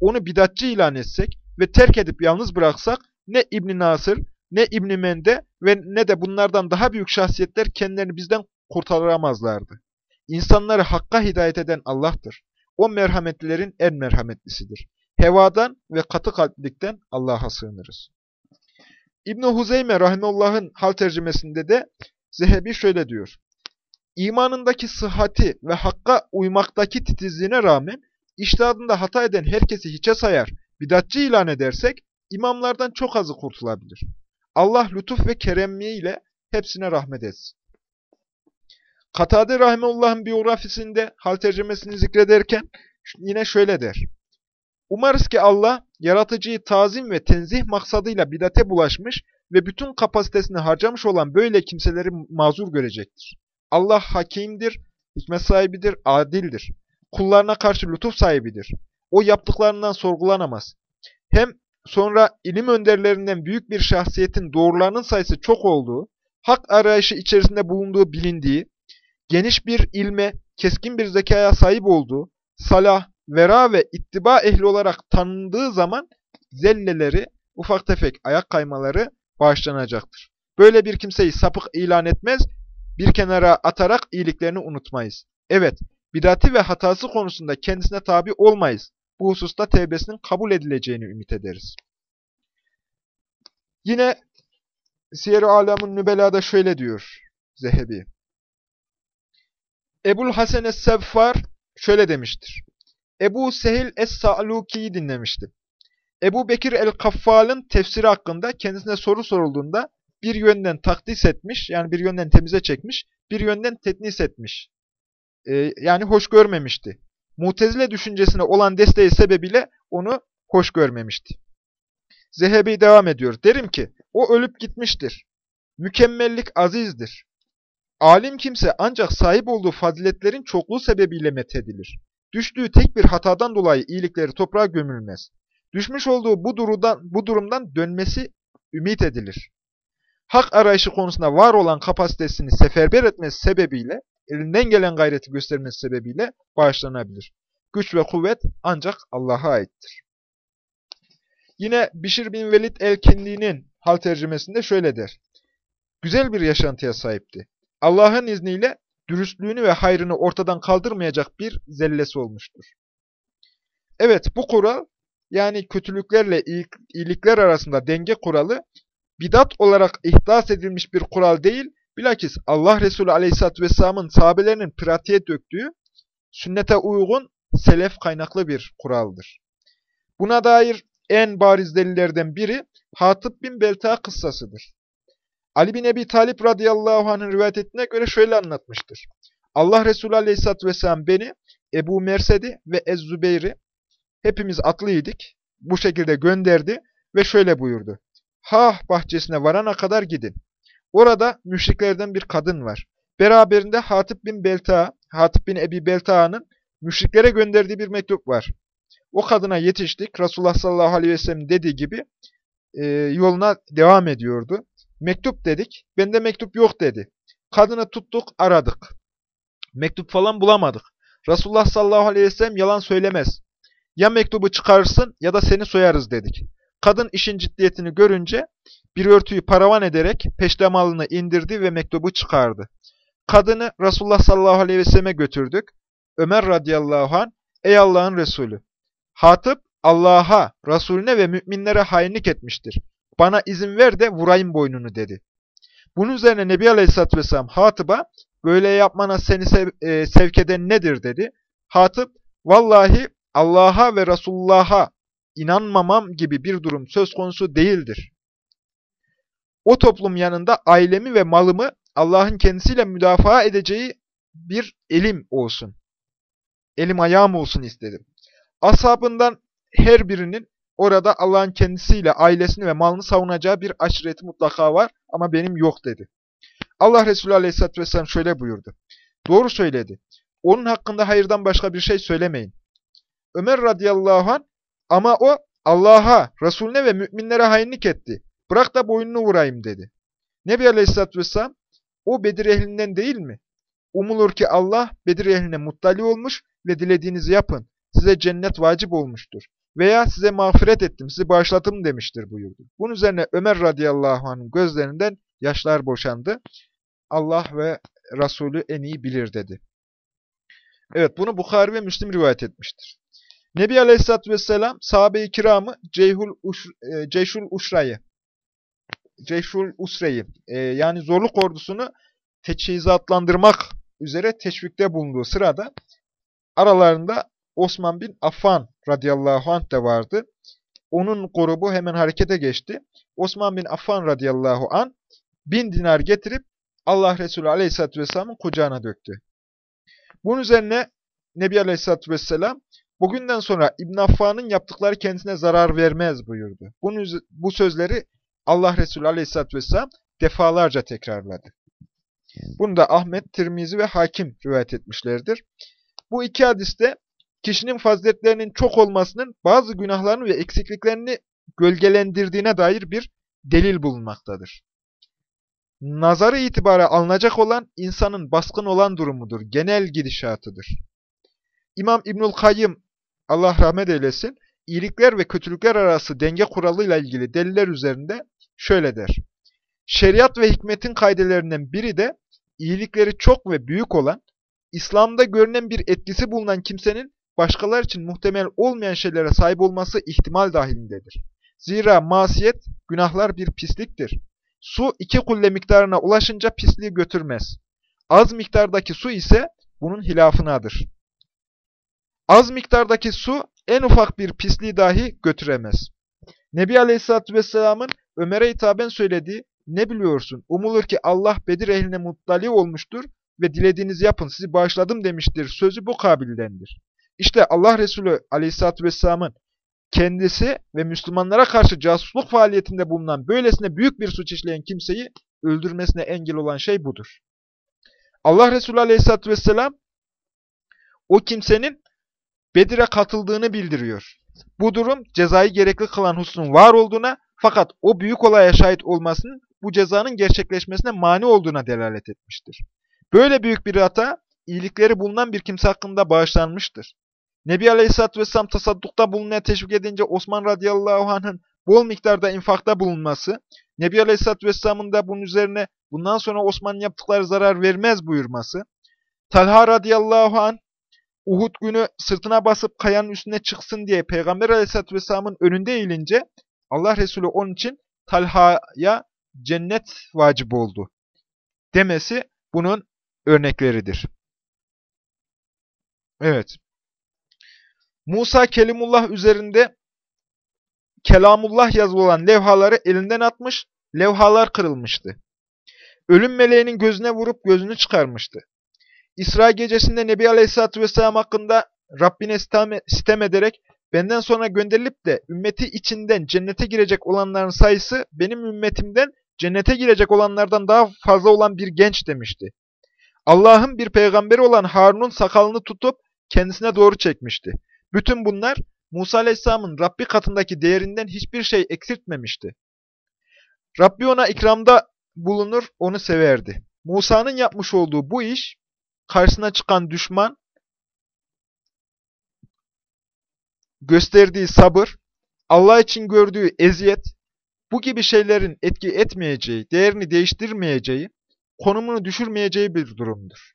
onu bidatçı ilan etsek ve terk edip yalnız bıraksak, ne İbn Nasır, ne İbn Mende ve ne de bunlardan daha büyük şahsiyetler kendilerini bizden kurtaramazlardı. İnsanları hakka hidayet eden Allah'tır. O merhametlilerin en merhametlisidir. Hevadan ve katı kalplikten Allah'a sığınırız. İbn-i Huzeyme Rahimullah'ın hal tercümesinde de Zehebi şöyle diyor. İmanındaki sıhhati ve hakka uymaktaki titizliğine rağmen iştihadında hata eden herkesi hiçe sayar, bidatçı ilan edersek imamlardan çok azı kurtulabilir. Allah lütuf ve keremliğiyle hepsine rahmet etsin. Katade Rahimullah'ın biyografisinde hal tercümesini zikrederken yine şöyle der. Umarız ki Allah yaratıcıyı tazim ve tenzih maksadıyla bidate bulaşmış ve bütün kapasitesini harcamış olan böyle kimseleri mazur görecektir. Allah hakimdir, hikmet sahibidir, adildir. Kullarına karşı lütuf sahibidir. O yaptıklarından sorgulanamaz. Hem sonra ilim önderlerinden büyük bir şahsiyetin doğrularının sayısı çok olduğu, hak arayışı içerisinde bulunduğu bilindiği, geniş bir ilme, keskin bir zekaya sahip olduğu, salah, vera ve ittiba ehli olarak tanındığı zaman zelleleri, ufak tefek ayak kaymaları bağışlanacaktır. Böyle bir kimseyi sapık ilan etmez, bir kenara atarak iyiliklerini unutmayız. Evet, bidati ve hatası konusunda kendisine tabi olmayız. Bu hususta tevbesinin kabul edileceğini ümit ederiz. Yine Siyer-i Alam'ın Nübela'da şöyle diyor Zehebi. Ebul Hasan Es-Sevfar şöyle demiştir. Ebu Sehil Es-Sa'luki'yi dinlemiştim. Ebu Bekir el-Kaffal'ın tefsiri hakkında kendisine soru sorulduğunda bir yönden takdis etmiş, yani bir yönden temize çekmiş, bir yönden tetnis etmiş. Ee, yani hoş görmemişti. Mutezile düşüncesine olan desteği sebebiyle onu hoş görmemişti. Zehebi devam ediyor. Derim ki, o ölüp gitmiştir. Mükemmellik azizdir. Alim kimse ancak sahip olduğu faziletlerin çokluğu sebebiyle methedilir. Düştüğü tek bir hatadan dolayı iyilikleri toprağa gömülmez. Düşmüş olduğu bu durumdan, bu durumdan dönmesi ümit edilir. Hak arayışı konusunda var olan kapasitesini seferber etmesi sebebiyle, elinden gelen gayreti göstermesi sebebiyle bağışlanabilir. Güç ve kuvvet ancak Allah'a aittir. Yine Bişir bin Velid el-Kindi'nin hal tercümesinde şöyle der. Güzel bir yaşantıya sahipti. Allah'ın izniyle dürüstlüğünü ve hayrını ortadan kaldırmayacak bir zellesi olmuştur. Evet bu kural yani kötülüklerle iyilikler arasında denge kuralı bidat olarak ihdas edilmiş bir kural değil, bilakis Allah Resulü Aleyhisselatü Vesselam'ın sahabelerinin pratiğe döktüğü sünnete uygun selef kaynaklı bir kuraldır. Buna dair en bariz delillerden biri Hatip bin Belta kıssasıdır. Ali bin Ebi Talip radıyallahu anh'ın rivayet ettiğine göre şöyle anlatmıştır. Allah Resulü aleyhisselatü vesselam beni, Ebu Mersed'i ve Ez-Zübeyir'i hepimiz atlıydık. Bu şekilde gönderdi ve şöyle buyurdu. Hah bahçesine varana kadar gidin. Orada müşriklerden bir kadın var. Beraberinde Hatip bin Belta, Hatip bin Ebi Belta'nın müşriklere gönderdiği bir mektup var. O kadına yetiştik. Resulullah sallallahu aleyhi ve sellem dediği gibi e, yoluna devam ediyordu. Mektup dedik. Bende mektup yok dedi. Kadını tuttuk, aradık. Mektup falan bulamadık. Resulullah sallallahu aleyhi ve sellem yalan söylemez. Ya mektubu çıkarırsın ya da seni soyarız dedik. Kadın işin ciddiyetini görünce bir örtüyü paravan ederek peştemalını indirdi ve mektubu çıkardı. Kadını Resulullah sallallahu aleyhi ve selleme götürdük. Ömer radıyallahu an, ey Allah'ın Resulü, Hatip Allah'a, Resulüne ve müminlere hainlik etmiştir. Bana izin ver de vurayım boynunu dedi. Bunun üzerine Nebi Aleyhisselatü Vesselam Hatip'a böyle yapmana seni sev e, sevk eden nedir dedi. Hatip vallahi Allah'a ve Resulullah'a inanmamam gibi bir durum söz konusu değildir. O toplum yanında ailemi ve malımı Allah'ın kendisiyle müdafaa edeceği bir elim olsun. Elim ayağım olsun istedim. Ashabından her birinin orada Allah'ın kendisiyle ailesini ve malını savunacağı bir aşireti mutlaka var ama benim yok dedi. Allah Resulü Aleyhisselatü Vesselam şöyle buyurdu. Doğru söyledi. Onun hakkında hayırdan başka bir şey söylemeyin. Ömer radıyallahu anh ama o Allah'a, Resulüne ve müminlere hainlik etti. Bırak da boynunu vurayım dedi. Nebi Aleyhisselatü Vesselam o Bedir ehlinden değil mi? Umulur ki Allah Bedir ehline muttali olmuş ve dilediğinizi yapın. Size cennet vacip olmuştur. Veya size mağfiret ettim, sizi bağışladım demiştir buyurdu. Bunun üzerine Ömer radıyallahu anh'ın gözlerinden yaşlar boşandı. Allah ve Resulü en iyi bilir dedi. Evet bunu Bukhari ve Müslim rivayet etmiştir. Nebi Aleyhisselatü Vesselam sahabe-i kiramı Ceyhul Uş, e, Uşra'yı Ceyşul Usre'yi e, yani zorluk ordusunu teçhizatlandırmak üzere teşvikte bulunduğu sırada aralarında Osman bin Affan radıyallahu anh de vardı. Onun grubu hemen harekete geçti. Osman bin Affan radıyallahu anh bin dinar getirip Allah Resulü aleyhissalatü vesselamın kucağına döktü. Bunun üzerine Nebi aleyhissalatü vesselam bugünden sonra İbn Affan'ın yaptıkları kendisine zarar vermez buyurdu. Bunun, bu sözleri Allah Resulü aleyhissalatü vesselam defalarca tekrarladı. Bunu da Ahmet, Tirmizi ve Hakim rivayet etmişlerdir. Bu iki hadiste kişinin faziletlerinin çok olmasının bazı günahlarını ve eksikliklerini gölgelendirdiğine dair bir delil bulunmaktadır. Nazarı itibara alınacak olan insanın baskın olan durumudur, genel gidişatıdır. İmam İbnül Kayyım, Allah rahmet eylesin, iyilikler ve kötülükler arası denge kuralıyla ilgili deliller üzerinde şöyle der. Şeriat ve hikmetin kaidelerinden biri de iyilikleri çok ve büyük olan, İslam'da görünen bir etkisi bulunan kimsenin başkalar için muhtemel olmayan şeylere sahip olması ihtimal dahilindedir. Zira masiyet, günahlar bir pisliktir. Su iki kulle miktarına ulaşınca pisliği götürmez. Az miktardaki su ise bunun hilafınadır. Az miktardaki su en ufak bir pisliği dahi götüremez. Nebi Aleyhisselatü Vesselam'ın Ömer'e hitaben söylediği, ne biliyorsun, umulur ki Allah Bedir ehline muttali olmuştur ve dilediğinizi yapın, sizi bağışladım demiştir. Sözü bu kabildendir. İşte Allah Resulü Aleyhisselatü Vesselam'ın kendisi ve Müslümanlara karşı casusluk faaliyetinde bulunan böylesine büyük bir suç işleyen kimseyi öldürmesine engel olan şey budur. Allah Resulü Aleyhisselatü Vesselam o kimsenin Bedir'e katıldığını bildiriyor. Bu durum cezayı gerekli kılan hususun var olduğuna fakat o büyük olaya şahit olmasının bu cezanın gerçekleşmesine mani olduğuna delalet etmiştir. Böyle büyük bir hata iyilikleri bulunan bir kimse hakkında bağışlanmıştır. Nebi Aleyhisselatü Vesselam tasaddukta bulunmaya teşvik edince Osman radıyallahu anh'ın bol miktarda infakta bulunması, Nebi Aleyhisselatü Vesselam'ın da bunun üzerine bundan sonra Osman'ın yaptıkları zarar vermez buyurması, Talha radıyallahu anh Uhud günü sırtına basıp kayanın üstüne çıksın diye Peygamber Aleyhisselatü Vesselam'ın önünde eğilince Allah Resulü onun için Talha'ya cennet vacip oldu demesi bunun örnekleridir. Evet. Musa Kelimullah üzerinde Kelamullah yazılı olan levhaları elinden atmış, levhalar kırılmıştı. Ölüm meleğinin gözüne vurup gözünü çıkarmıştı. İsra gecesinde Nebi Aleyhisselatü Vesselam hakkında Rabbine sitem ederek benden sonra gönderilip de ümmeti içinden cennete girecek olanların sayısı benim ümmetimden cennete girecek olanlardan daha fazla olan bir genç demişti. Allah'ın bir peygamberi olan Harun'un sakalını tutup kendisine doğru çekmişti. Bütün bunlar Musa Aleyhisselam'ın Rabbi katındaki değerinden hiçbir şey eksiltmemişti. Rabbi ona ikramda bulunur, onu severdi. Musa'nın yapmış olduğu bu iş, karşısına çıkan düşman, gösterdiği sabır, Allah için gördüğü eziyet, bu gibi şeylerin etki etmeyeceği, değerini değiştirmeyeceği, konumunu düşürmeyeceği bir durumdur.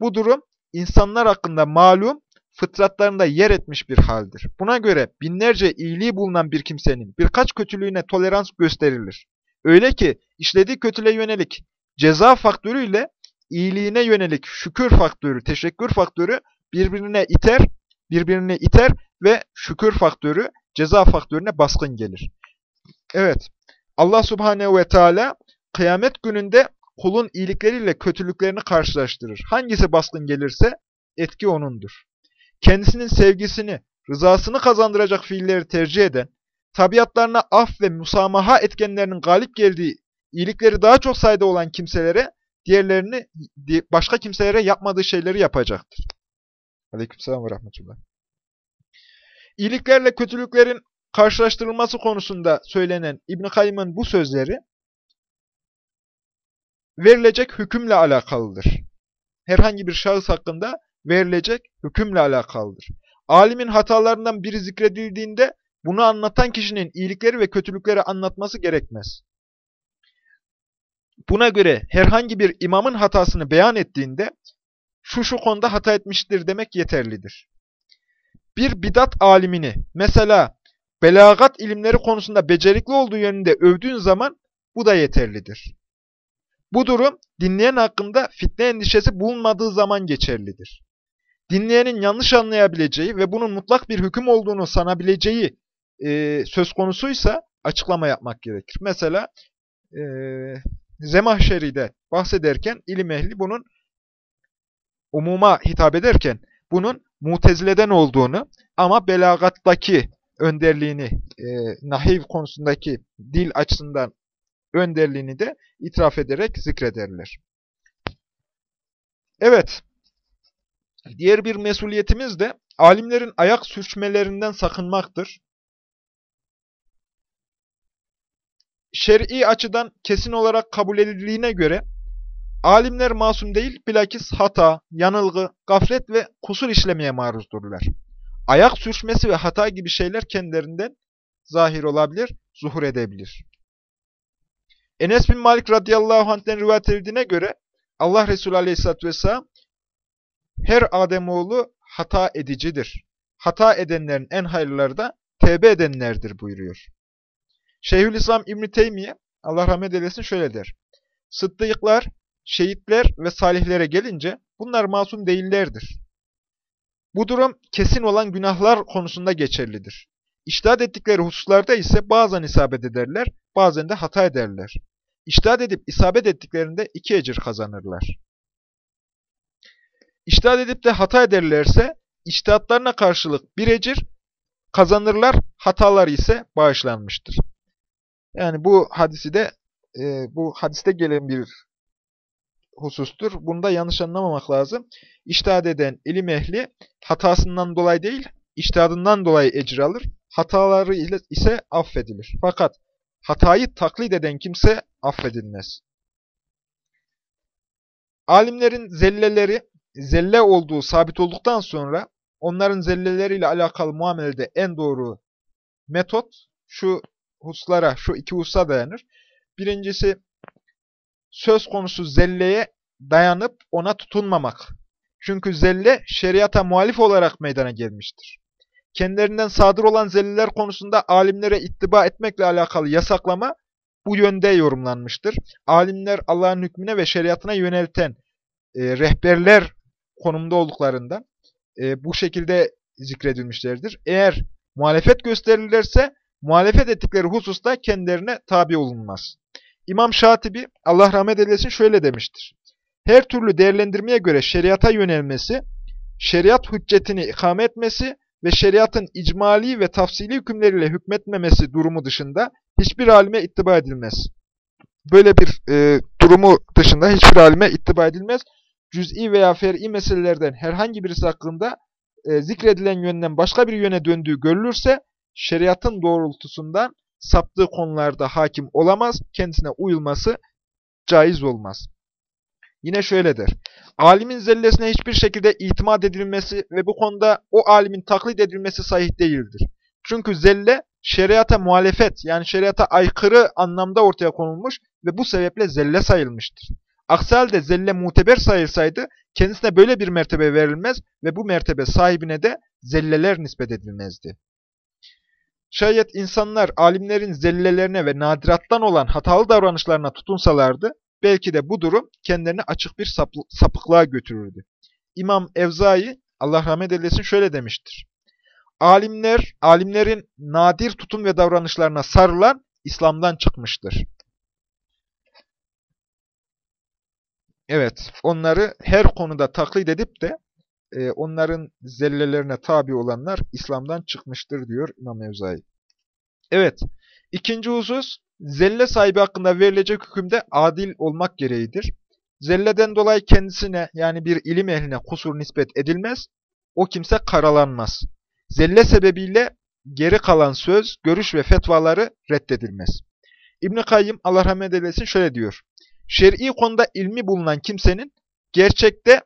Bu durum, insanlar hakkında malum, fıtratlarında yer etmiş bir haldir. Buna göre binlerce iyiliği bulunan bir kimsenin birkaç kötülüğüne tolerans gösterilir. Öyle ki işlediği kötülüğe yönelik ceza faktörüyle iyiliğine yönelik şükür faktörü, teşekkür faktörü birbirine iter, birbirine iter ve şükür faktörü ceza faktörüne baskın gelir. Evet, Allah subhanehu ve teala kıyamet gününde kulun iyilikleriyle kötülüklerini karşılaştırır. Hangisi baskın gelirse etki onundur. Kendisinin sevgisini, rızasını kazandıracak fiilleri tercih eden, tabiatlarına af ve musamaha etkenlerinin galip geldiği iyilikleri daha çok sayıda olan kimselere diğerlerini başka kimselere yapmadığı şeyleri yapacaktır. Aleykümselam ve rahmetullah. İyiliklerle kötülüklerin karşılaştırılması konusunda söylenen İbn Kayyım'ın bu sözleri verilecek hükümle alakalıdır. Herhangi bir şahıs hakkında verilecek hükümle alakalıdır. Alimin hatalarından biri zikredildiğinde bunu anlatan kişinin iyilikleri ve kötülükleri anlatması gerekmez. Buna göre herhangi bir imamın hatasını beyan ettiğinde şu şu konuda hata etmiştir demek yeterlidir. Bir bidat alimini mesela belagat ilimleri konusunda becerikli olduğu yönünde övdüğün zaman bu da yeterlidir. Bu durum dinleyen hakkında fitne endişesi bulunmadığı zaman geçerlidir. Dinleyenin yanlış anlayabileceği ve bunun mutlak bir hüküm olduğunu sanabileceği e, söz konusuysa açıklama yapmak gerekir. Mesela e, Zemahşeri'de bahsederken ilim ehli bunun umuma hitap ederken bunun mutezileden olduğunu ama belagattaki önderliğini, e, nahiv konusundaki dil açısından önderliğini de itiraf ederek zikrederler. Evet, diğer bir mesuliyetimiz de alimlerin ayak sürçmelerinden sakınmaktır. Şer'i açıdan kesin olarak kabul edildiğine göre alimler masum değil, bilakis hata, yanılgı, gaflet ve kusur işlemeye maruzdurlar. Ayak sürçmesi ve hata gibi şeyler kendilerinden zahir olabilir, zuhur edebilir. Enes bin Malik radıyallahu anh'ten rivayet edildiğine göre Allah Resulü aleyhisselatü vesselam her Ademoğlu hata edicidir. Hata edenlerin en hayırlıları da tevbe edenlerdir buyuruyor. Şeyhülislam İbn Teymiye Allah rahmet eylesin şöyle der. Sıddıklar, şehitler ve salihlere gelince bunlar masum değillerdir. Bu durum kesin olan günahlar konusunda geçerlidir. İştahat ettikleri hususlarda ise bazen isabet ederler, bazen de hata ederler. İştahat edip isabet ettiklerinde iki ecir kazanırlar. İştahat edip de hata ederlerse, iştahatlarına karşılık bir ecir kazanırlar, hatalar ise bağışlanmıştır. Yani bu hadisi de, e, bu hadiste gelen bir husustur. Bunda yanlış anlamamak lazım. İştahat eden ilim ehli hatasından dolayı değil, iştihadından dolayı ecir alır. Hataları ise affedilir. Fakat hatayı taklit eden kimse affedilmez. Alimlerin zelleleri, zelle olduğu sabit olduktan sonra onların zelleleriyle alakalı muamelede en doğru metot şu huslara, şu iki husa dayanır. Birincisi söz konusu zelleye dayanıp ona tutunmamak. Çünkü zelle şeriata muhalif olarak meydana gelmiştir. Kendilerinden sadır olan zelliler konusunda alimlere ittiba etmekle alakalı yasaklama bu yönde yorumlanmıştır. Alimler Allah'ın hükmüne ve şeriatına yönelten e, rehberler konumda olduklarından e, bu şekilde zikredilmişlerdir. Eğer muhalefet gösterilirse muhalefet ettikleri hususta kendilerine tabi olunmaz. İmam Şatibi Allah rahmet eylesin şöyle demiştir. Her türlü değerlendirmeye göre şeriata yönelmesi, şeriat hüccetini ikame etmesi ve şeriatın icmali ve tafsili hükümleriyle hükmetmemesi durumu dışında hiçbir alime ittiba edilmez. Böyle bir e, durumu dışında hiçbir alime ittiba edilmez. Cüz'i veya fer'i meselelerden herhangi birisi hakkında e, zikredilen yönden başka bir yöne döndüğü görülürse şeriatın doğrultusundan saptığı konularda hakim olamaz, kendisine uyulması caiz olmaz. Yine şöyle der. Alimin zellesine hiçbir şekilde itimat edilmesi ve bu konuda o alimin taklit edilmesi sahih değildir. Çünkü zelle şeriata muhalefet yani şeriata aykırı anlamda ortaya konulmuş ve bu sebeple zelle sayılmıştır. Aksi halde zelle muteber sayılsaydı kendisine böyle bir mertebe verilmez ve bu mertebe sahibine de zelleler nispet edilmezdi. Şayet insanlar alimlerin zellelerine ve nadirattan olan hatalı davranışlarına tutunsalardı, belki de bu durum kendilerini açık bir sapıklığa götürürdü. İmam Evzai, Allah rahmet eylesin şöyle demiştir. Alimler, alimlerin nadir tutum ve davranışlarına sarılan İslam'dan çıkmıştır. Evet, onları her konuda taklit edip de e, onların zellelerine tabi olanlar İslam'dan çıkmıştır diyor İmam Evzai. Evet, ikinci husus, zelle sahibi hakkında verilecek hükümde adil olmak gereğidir. Zelleden dolayı kendisine yani bir ilim ehline kusur nispet edilmez, o kimse karalanmaz. Zelle sebebiyle geri kalan söz, görüş ve fetvaları reddedilmez. İbn-i Kayyım Allah rahmet eylesin şöyle diyor. Şer'i konuda ilmi bulunan kimsenin gerçekte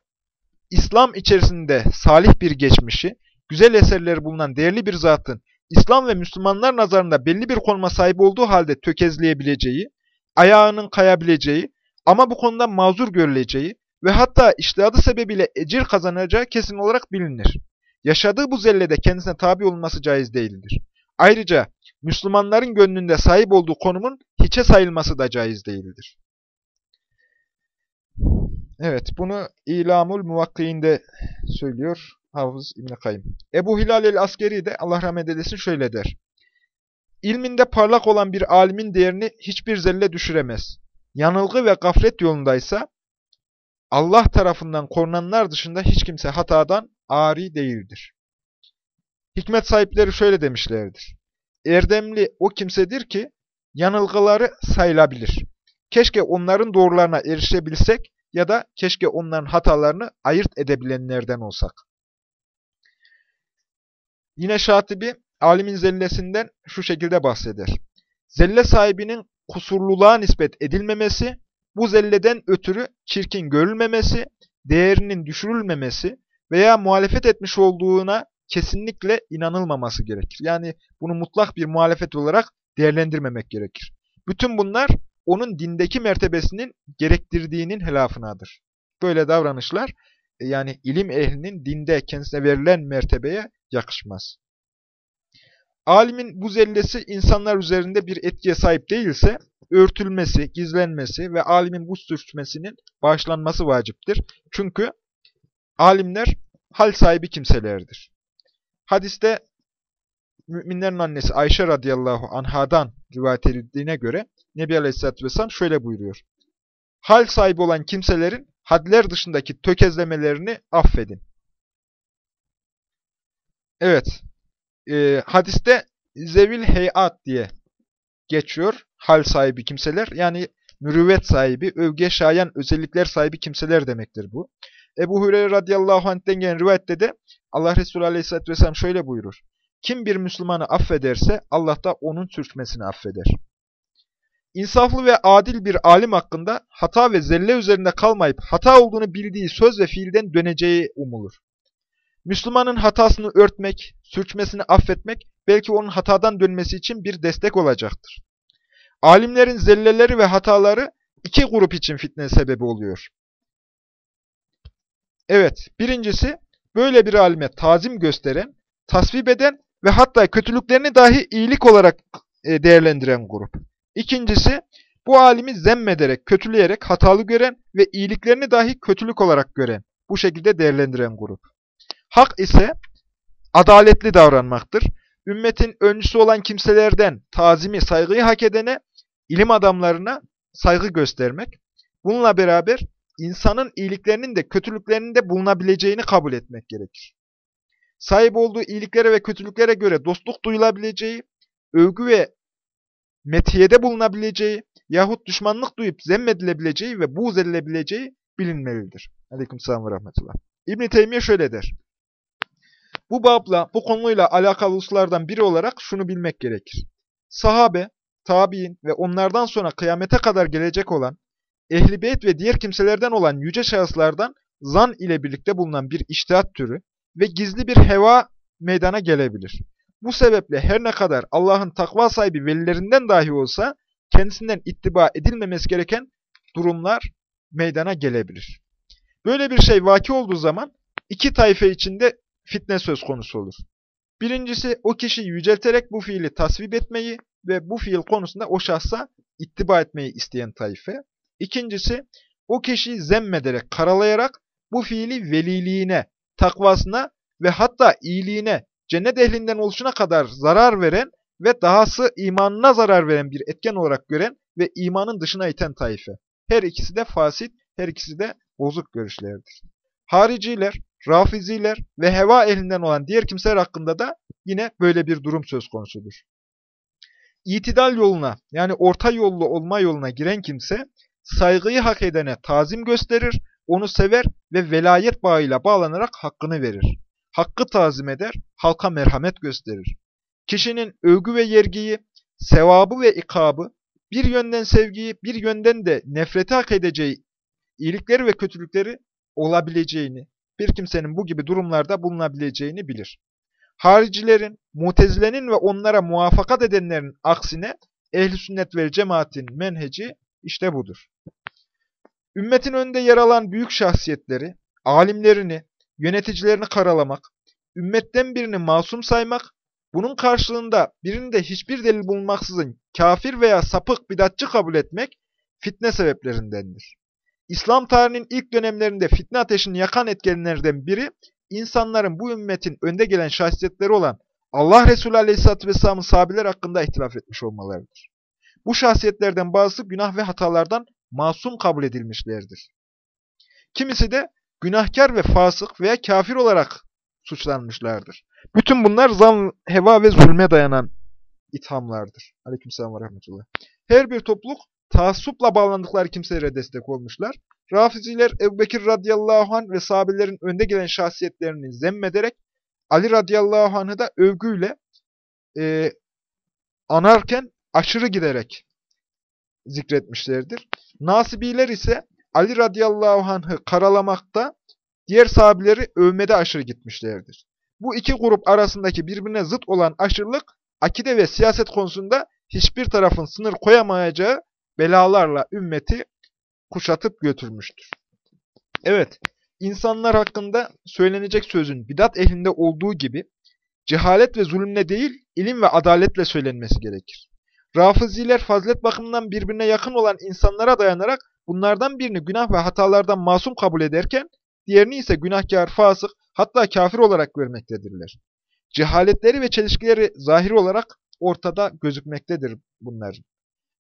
İslam içerisinde salih bir geçmişi, güzel eserleri bulunan değerli bir zatın İslam ve Müslümanlar nazarında belli bir konuma sahip olduğu halde tökezleyebileceği, ayağının kayabileceği ama bu konuda mazur görüleceği ve hatta iştihadı sebebiyle ecir kazanacağı kesin olarak bilinir. Yaşadığı bu zellede kendisine tabi olması caiz değildir. Ayrıca Müslümanların gönlünde sahip olduğu konumun hiçe sayılması da caiz değildir. Evet, bunu İlamul Muvakki'inde söylüyor Hafız İbn Kayyım. Ebu Hilal el-Askeri de Allah rahmet eylesin şöyle der. İlminde parlak olan bir alimin değerini hiçbir zelle düşüremez. Yanılgı ve gaflet yolundaysa Allah tarafından korunanlar dışında hiç kimse hatadan ari değildir. Hikmet sahipleri şöyle demişlerdir. Erdemli o kimsedir ki yanılgıları sayılabilir. Keşke onların doğrularına erişebilsek ya da keşke onların hatalarını ayırt edebilenlerden olsak. Yine Şatibi alimin zellesinden şu şekilde bahseder. Zelle sahibinin kusurluluğa nispet edilmemesi, bu zelleden ötürü çirkin görülmemesi, değerinin düşürülmemesi veya muhalefet etmiş olduğuna kesinlikle inanılmaması gerekir. Yani bunu mutlak bir muhalefet olarak değerlendirmemek gerekir. Bütün bunlar onun dindeki mertebesinin gerektirdiğinin helafınadır. Böyle davranışlar yani ilim ehlinin dinde kendisine verilen mertebeye yakışmaz. Alimin bu zellesi insanlar üzerinde bir etkiye sahip değilse, örtülmesi, gizlenmesi ve alimin bu sürçmesinin bağışlanması vaciptir. Çünkü alimler hal sahibi kimselerdir. Hadiste müminlerin annesi Ayşe radıyallahu anhadan rivayet edildiğine göre Nebi Aleyhisselatü Vesselam şöyle buyuruyor. Hal sahibi olan kimselerin hadler dışındaki tökezlemelerini affedin. Evet, e, hadiste zevil heyat diye geçiyor. Hal sahibi kimseler yani mürüvvet sahibi, övgüye şayan özellikler sahibi kimseler demektir bu. Ebu Hureyre radıyallahu anh'ten gelen rivayette de Allah Resulü aleyhisselatü vesselam şöyle buyurur. Kim bir Müslümanı affederse Allah da onun sürçmesini affeder. İnsaflı ve adil bir alim hakkında hata ve zelle üzerinde kalmayıp hata olduğunu bildiği söz ve fiilden döneceği umulur. Müslümanın hatasını örtmek, sürçmesini affetmek belki onun hatadan dönmesi için bir destek olacaktır. Alimlerin zelleleri ve hataları iki grup için fitne sebebi oluyor. Evet, birincisi böyle bir alime tazim gösteren, tasvip eden ve hatta kötülüklerini dahi iyilik olarak e, değerlendiren grup. İkincisi, bu alimi zemmederek, kötüleyerek hatalı gören ve iyiliklerini dahi kötülük olarak gören, bu şekilde değerlendiren grup. Hak ise adaletli davranmaktır. Ümmetin öncüsü olan kimselerden tazimi, saygıyı hak edene, ilim adamlarına saygı göstermek. Bununla beraber insanın iyiliklerinin de kötülüklerinin de bulunabileceğini kabul etmek gerekir. Sahip olduğu iyiliklere ve kötülüklere göre dostluk duyulabileceği, övgü ve metiyede bulunabileceği yahut düşmanlık duyup zemmedilebileceği ve buğz edilebileceği bilinmelidir. Aleykümselam ve rahmetullah. İbn-i Teymiye şöyle der. Bu babla, bu konuyla alakalı hususlardan biri olarak şunu bilmek gerekir. Sahabe, tabi'in ve onlardan sonra kıyamete kadar gelecek olan, ehli beyt ve diğer kimselerden olan yüce şahıslardan zan ile birlikte bulunan bir iştihat türü ve gizli bir heva meydana gelebilir. Bu sebeple her ne kadar Allah'ın takva sahibi velilerinden dahi olsa kendisinden ittiba edilmemesi gereken durumlar meydana gelebilir. Böyle bir şey vaki olduğu zaman iki tayfe içinde fitne söz konusu olur. Birincisi o kişiyi yücelterek bu fiili tasvip etmeyi ve bu fiil konusunda o şahsa ittiba etmeyi isteyen tayfe. İkincisi o kişiyi zemmederek, karalayarak bu fiili veliliğine, takvasına ve hatta iyiliğine, cennet ehlinden oluşuna kadar zarar veren ve dahası imanına zarar veren bir etken olarak gören ve imanın dışına iten taife. Her ikisi de fasit, her ikisi de bozuk görüşlerdir. Hariciler, Rafiziler ve heva ehlinden olan diğer kimseler hakkında da yine böyle bir durum söz konusudur. İtidal yoluna yani orta yollu olma yoluna giren kimse saygıyı hak edene tazim gösterir, onu sever ve velayet bağıyla bağlanarak hakkını verir. Hakkı tazim eder, halka merhamet gösterir. Kişinin övgü ve yergiyi, sevabı ve ikabı, bir yönden sevgiyi, bir yönden de nefreti hak edeceği iyilikleri ve kötülükleri olabileceğini, bir kimsenin bu gibi durumlarda bulunabileceğini bilir. Haricilerin, mutezilenin ve onlara muvaffakat edenlerin aksine ehl sünnet ve cemaatin menheci işte budur. Ümmetin önünde yer alan büyük şahsiyetleri, alimlerini, yöneticilerini karalamak, ümmetten birini masum saymak, bunun karşılığında birinde hiçbir delil bulunmaksızın kafir veya sapık bidatçı kabul etmek fitne sebeplerindendir. İslam tarihinin ilk dönemlerinde fitne ateşini yakan etkenlerden biri, insanların bu ümmetin önde gelen şahsiyetleri olan Allah Resulü Aleyhisselatü Vesselam'ın sahabeler hakkında ihtilaf etmiş olmalarıdır. Bu şahsiyetlerden bazısı günah ve hatalardan masum kabul edilmişlerdir. Kimisi de günahkar ve fasık veya kafir olarak suçlanmışlardır. Bütün bunlar zan, heva ve zulme dayanan ithamlardır. Aleykümselam ve rahmetullah. Her bir topluluk taassupla bağlandıkları kimselere destek olmuşlar. Rafiziler Ebu Bekir radıyallahu anh ve sahabelerin önde gelen şahsiyetlerini zemmederek Ali radıyallahu anh'ı da övgüyle e, anarken aşırı giderek zikretmişlerdir. Nasibiler ise Ali radıyallahu anh'ı karalamakta, diğer sahabileri övmede aşırı gitmişlerdir. Bu iki grup arasındaki birbirine zıt olan aşırılık, akide ve siyaset konusunda hiçbir tarafın sınır koyamayacağı belalarla ümmeti kuşatıp götürmüştür. Evet, insanlar hakkında söylenecek sözün bidat ehlinde olduğu gibi cehalet ve zulümle değil, ilim ve adaletle söylenmesi gerekir. Rafıziler fazilet bakımından birbirine yakın olan insanlara dayanarak bunlardan birini günah ve hatalardan masum kabul ederken, diğerini ise günahkar, fasık, hatta kafir olarak görmektedirler. Cehaletleri ve çelişkileri zahir olarak ortada gözükmektedir bunların.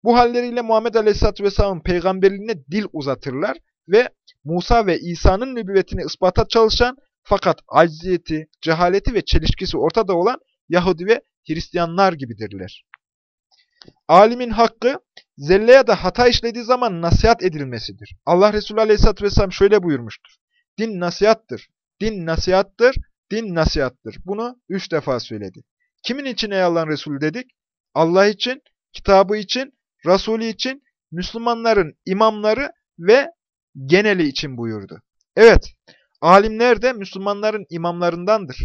Bu halleriyle Muhammed Aleyhisselatü Vesselam'ın peygamberliğine dil uzatırlar ve Musa ve İsa'nın nübüvvetini ispata çalışan fakat acziyeti, cehaleti ve çelişkisi ortada olan Yahudi ve Hristiyanlar gibidirler. Alimin hakkı, zelle da hata işlediği zaman nasihat edilmesidir. Allah Resulü Aleyhisselatü Vesselam şöyle buyurmuştur. Din nasihattır, din nasihattır, din nasihattır. Bunu üç defa söyledi. Kimin için ey Allah'ın Resulü dedik? Allah için, kitabı için, Resulü için, Müslümanların imamları ve geneli için buyurdu. Evet, alimler de Müslümanların imamlarındandır.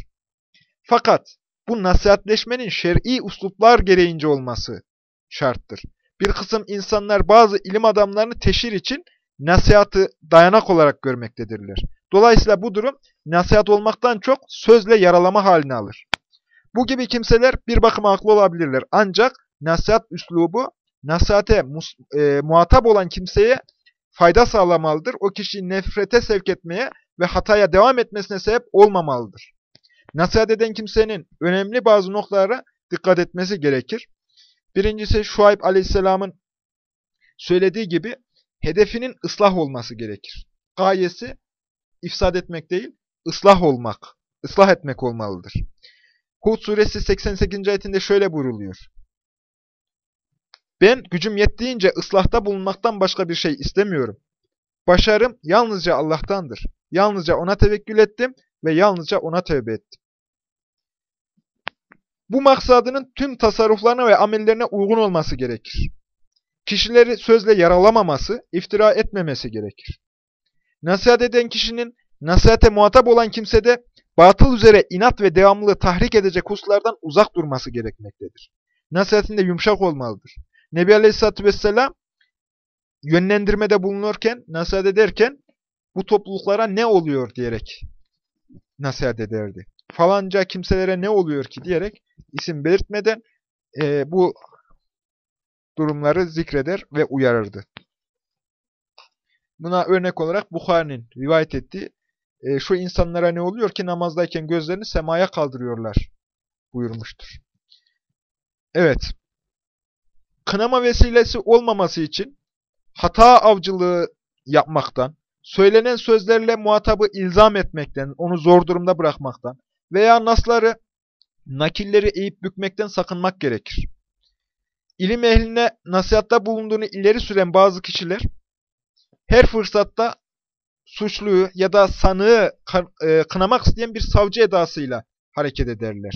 Fakat bu nasihatleşmenin şer'i usluplar gereğince olması şarttır. Bir kısım insanlar bazı ilim adamlarını teşhir için nasihatı dayanak olarak görmektedirler. Dolayısıyla bu durum nasihat olmaktan çok sözle yaralama halini alır. Bu gibi kimseler bir bakıma haklı olabilirler. Ancak nasihat üslubu, nasihate e, muhatap olan kimseye fayda sağlamalıdır. O kişiyi nefrete sevk etmeye ve hataya devam etmesine sebep olmamalıdır. Nasihat eden kimsenin önemli bazı noktalara dikkat etmesi gerekir. Birincisi Şuayb aleyhisselamın söylediği gibi hedefinin ıslah olması gerekir. Gayesi ifsad etmek değil, ıslah olmak, ıslah etmek olmalıdır. Hud suresi 88. ayetinde şöyle buyruluyor. Ben gücüm yettiğince ıslahta bulunmaktan başka bir şey istemiyorum. Başarım yalnızca Allah'tandır. Yalnızca O'na tevekkül ettim ve yalnızca O'na tövbe ettim. Bu maksadının tüm tasarruflarına ve amellerine uygun olması gerekir. Kişileri sözle yaralamaması, iftira etmemesi gerekir. Nasihat eden kişinin nasihate muhatap olan kimse de batıl üzere inat ve devamlılığı tahrik edecek hususlardan uzak durması gerekmektedir. Nasihatinde yumuşak olmalıdır. Nebi Aleyhisselatü Vesselam yönlendirmede bulunurken, nasihat ederken bu topluluklara ne oluyor diyerek nasihat ederdi. Falanca kimselere ne oluyor ki diyerek isim belirtmeden e, bu durumları zikreder ve uyarırdı. Buna örnek olarak Bukhari'nin rivayet ettiği e, şu insanlara ne oluyor ki namazdayken gözlerini semaya kaldırıyorlar buyurmuştur. Evet. Kınama vesilesi olmaması için hata avcılığı yapmaktan, söylenen sözlerle muhatabı ilzam etmekten, onu zor durumda bırakmaktan veya nasları, nakilleri eğip bükmekten sakınmak gerekir. İlim ehline nasihatta bulunduğunu ileri süren bazı kişiler, her fırsatta suçluyu ya da sanığı e, kınamak isteyen bir savcı edasıyla hareket ederler.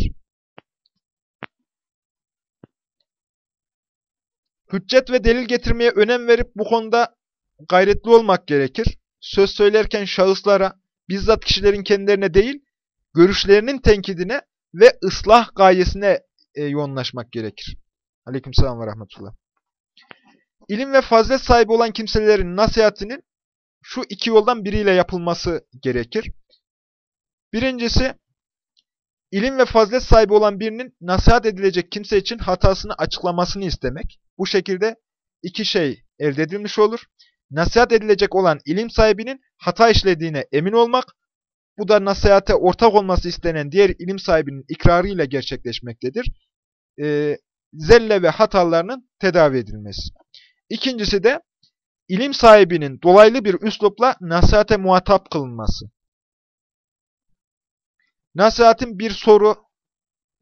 Hüccet ve delil getirmeye önem verip bu konuda gayretli olmak gerekir. Söz söylerken şahıslara, bizzat kişilerin kendilerine değil, görüşlerinin tenkidine ve ıslah gayesine e, yoğunlaşmak gerekir. Aleykümselam ve rahmetullah. İlim ve fazilet sahibi olan kimselerin nasihatinin şu iki yoldan biriyle yapılması gerekir. Birincisi, ilim ve fazilet sahibi olan birinin nasihat edilecek kimse için hatasını açıklamasını istemek. Bu şekilde iki şey elde edilmiş olur. Nasihat edilecek olan ilim sahibinin hata işlediğine emin olmak, bu da nasihate ortak olması istenen diğer ilim sahibinin ikrarıyla gerçekleşmektedir. Ee, zelle ve hatalarının tedavi edilmesi. İkincisi de ilim sahibinin dolaylı bir üslupla nasihate muhatap kılınması. Nasihatin bir soru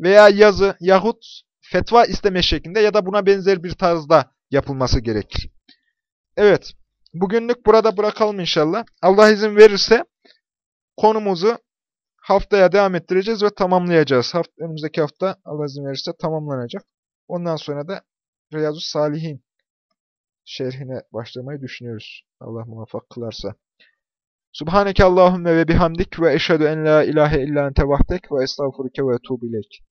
veya yazı yahut fetva isteme şeklinde ya da buna benzer bir tarzda yapılması gerekir. Evet, bugünlük burada bırakalım inşallah. Allah izin verirse konumuzu haftaya devam ettireceğiz ve tamamlayacağız. Haft önümüzdeki hafta Allah izin verirse tamamlanacak. Ondan sonra da Riyazu Salihin şerhine başlamayı düşünüyoruz. Allah muvaffak kılarsa. Subhaneke Allahümme ve bihamdik ve eşhedü en la ilahe illa ente vahdek ve estağfurike ve etubu ileyk.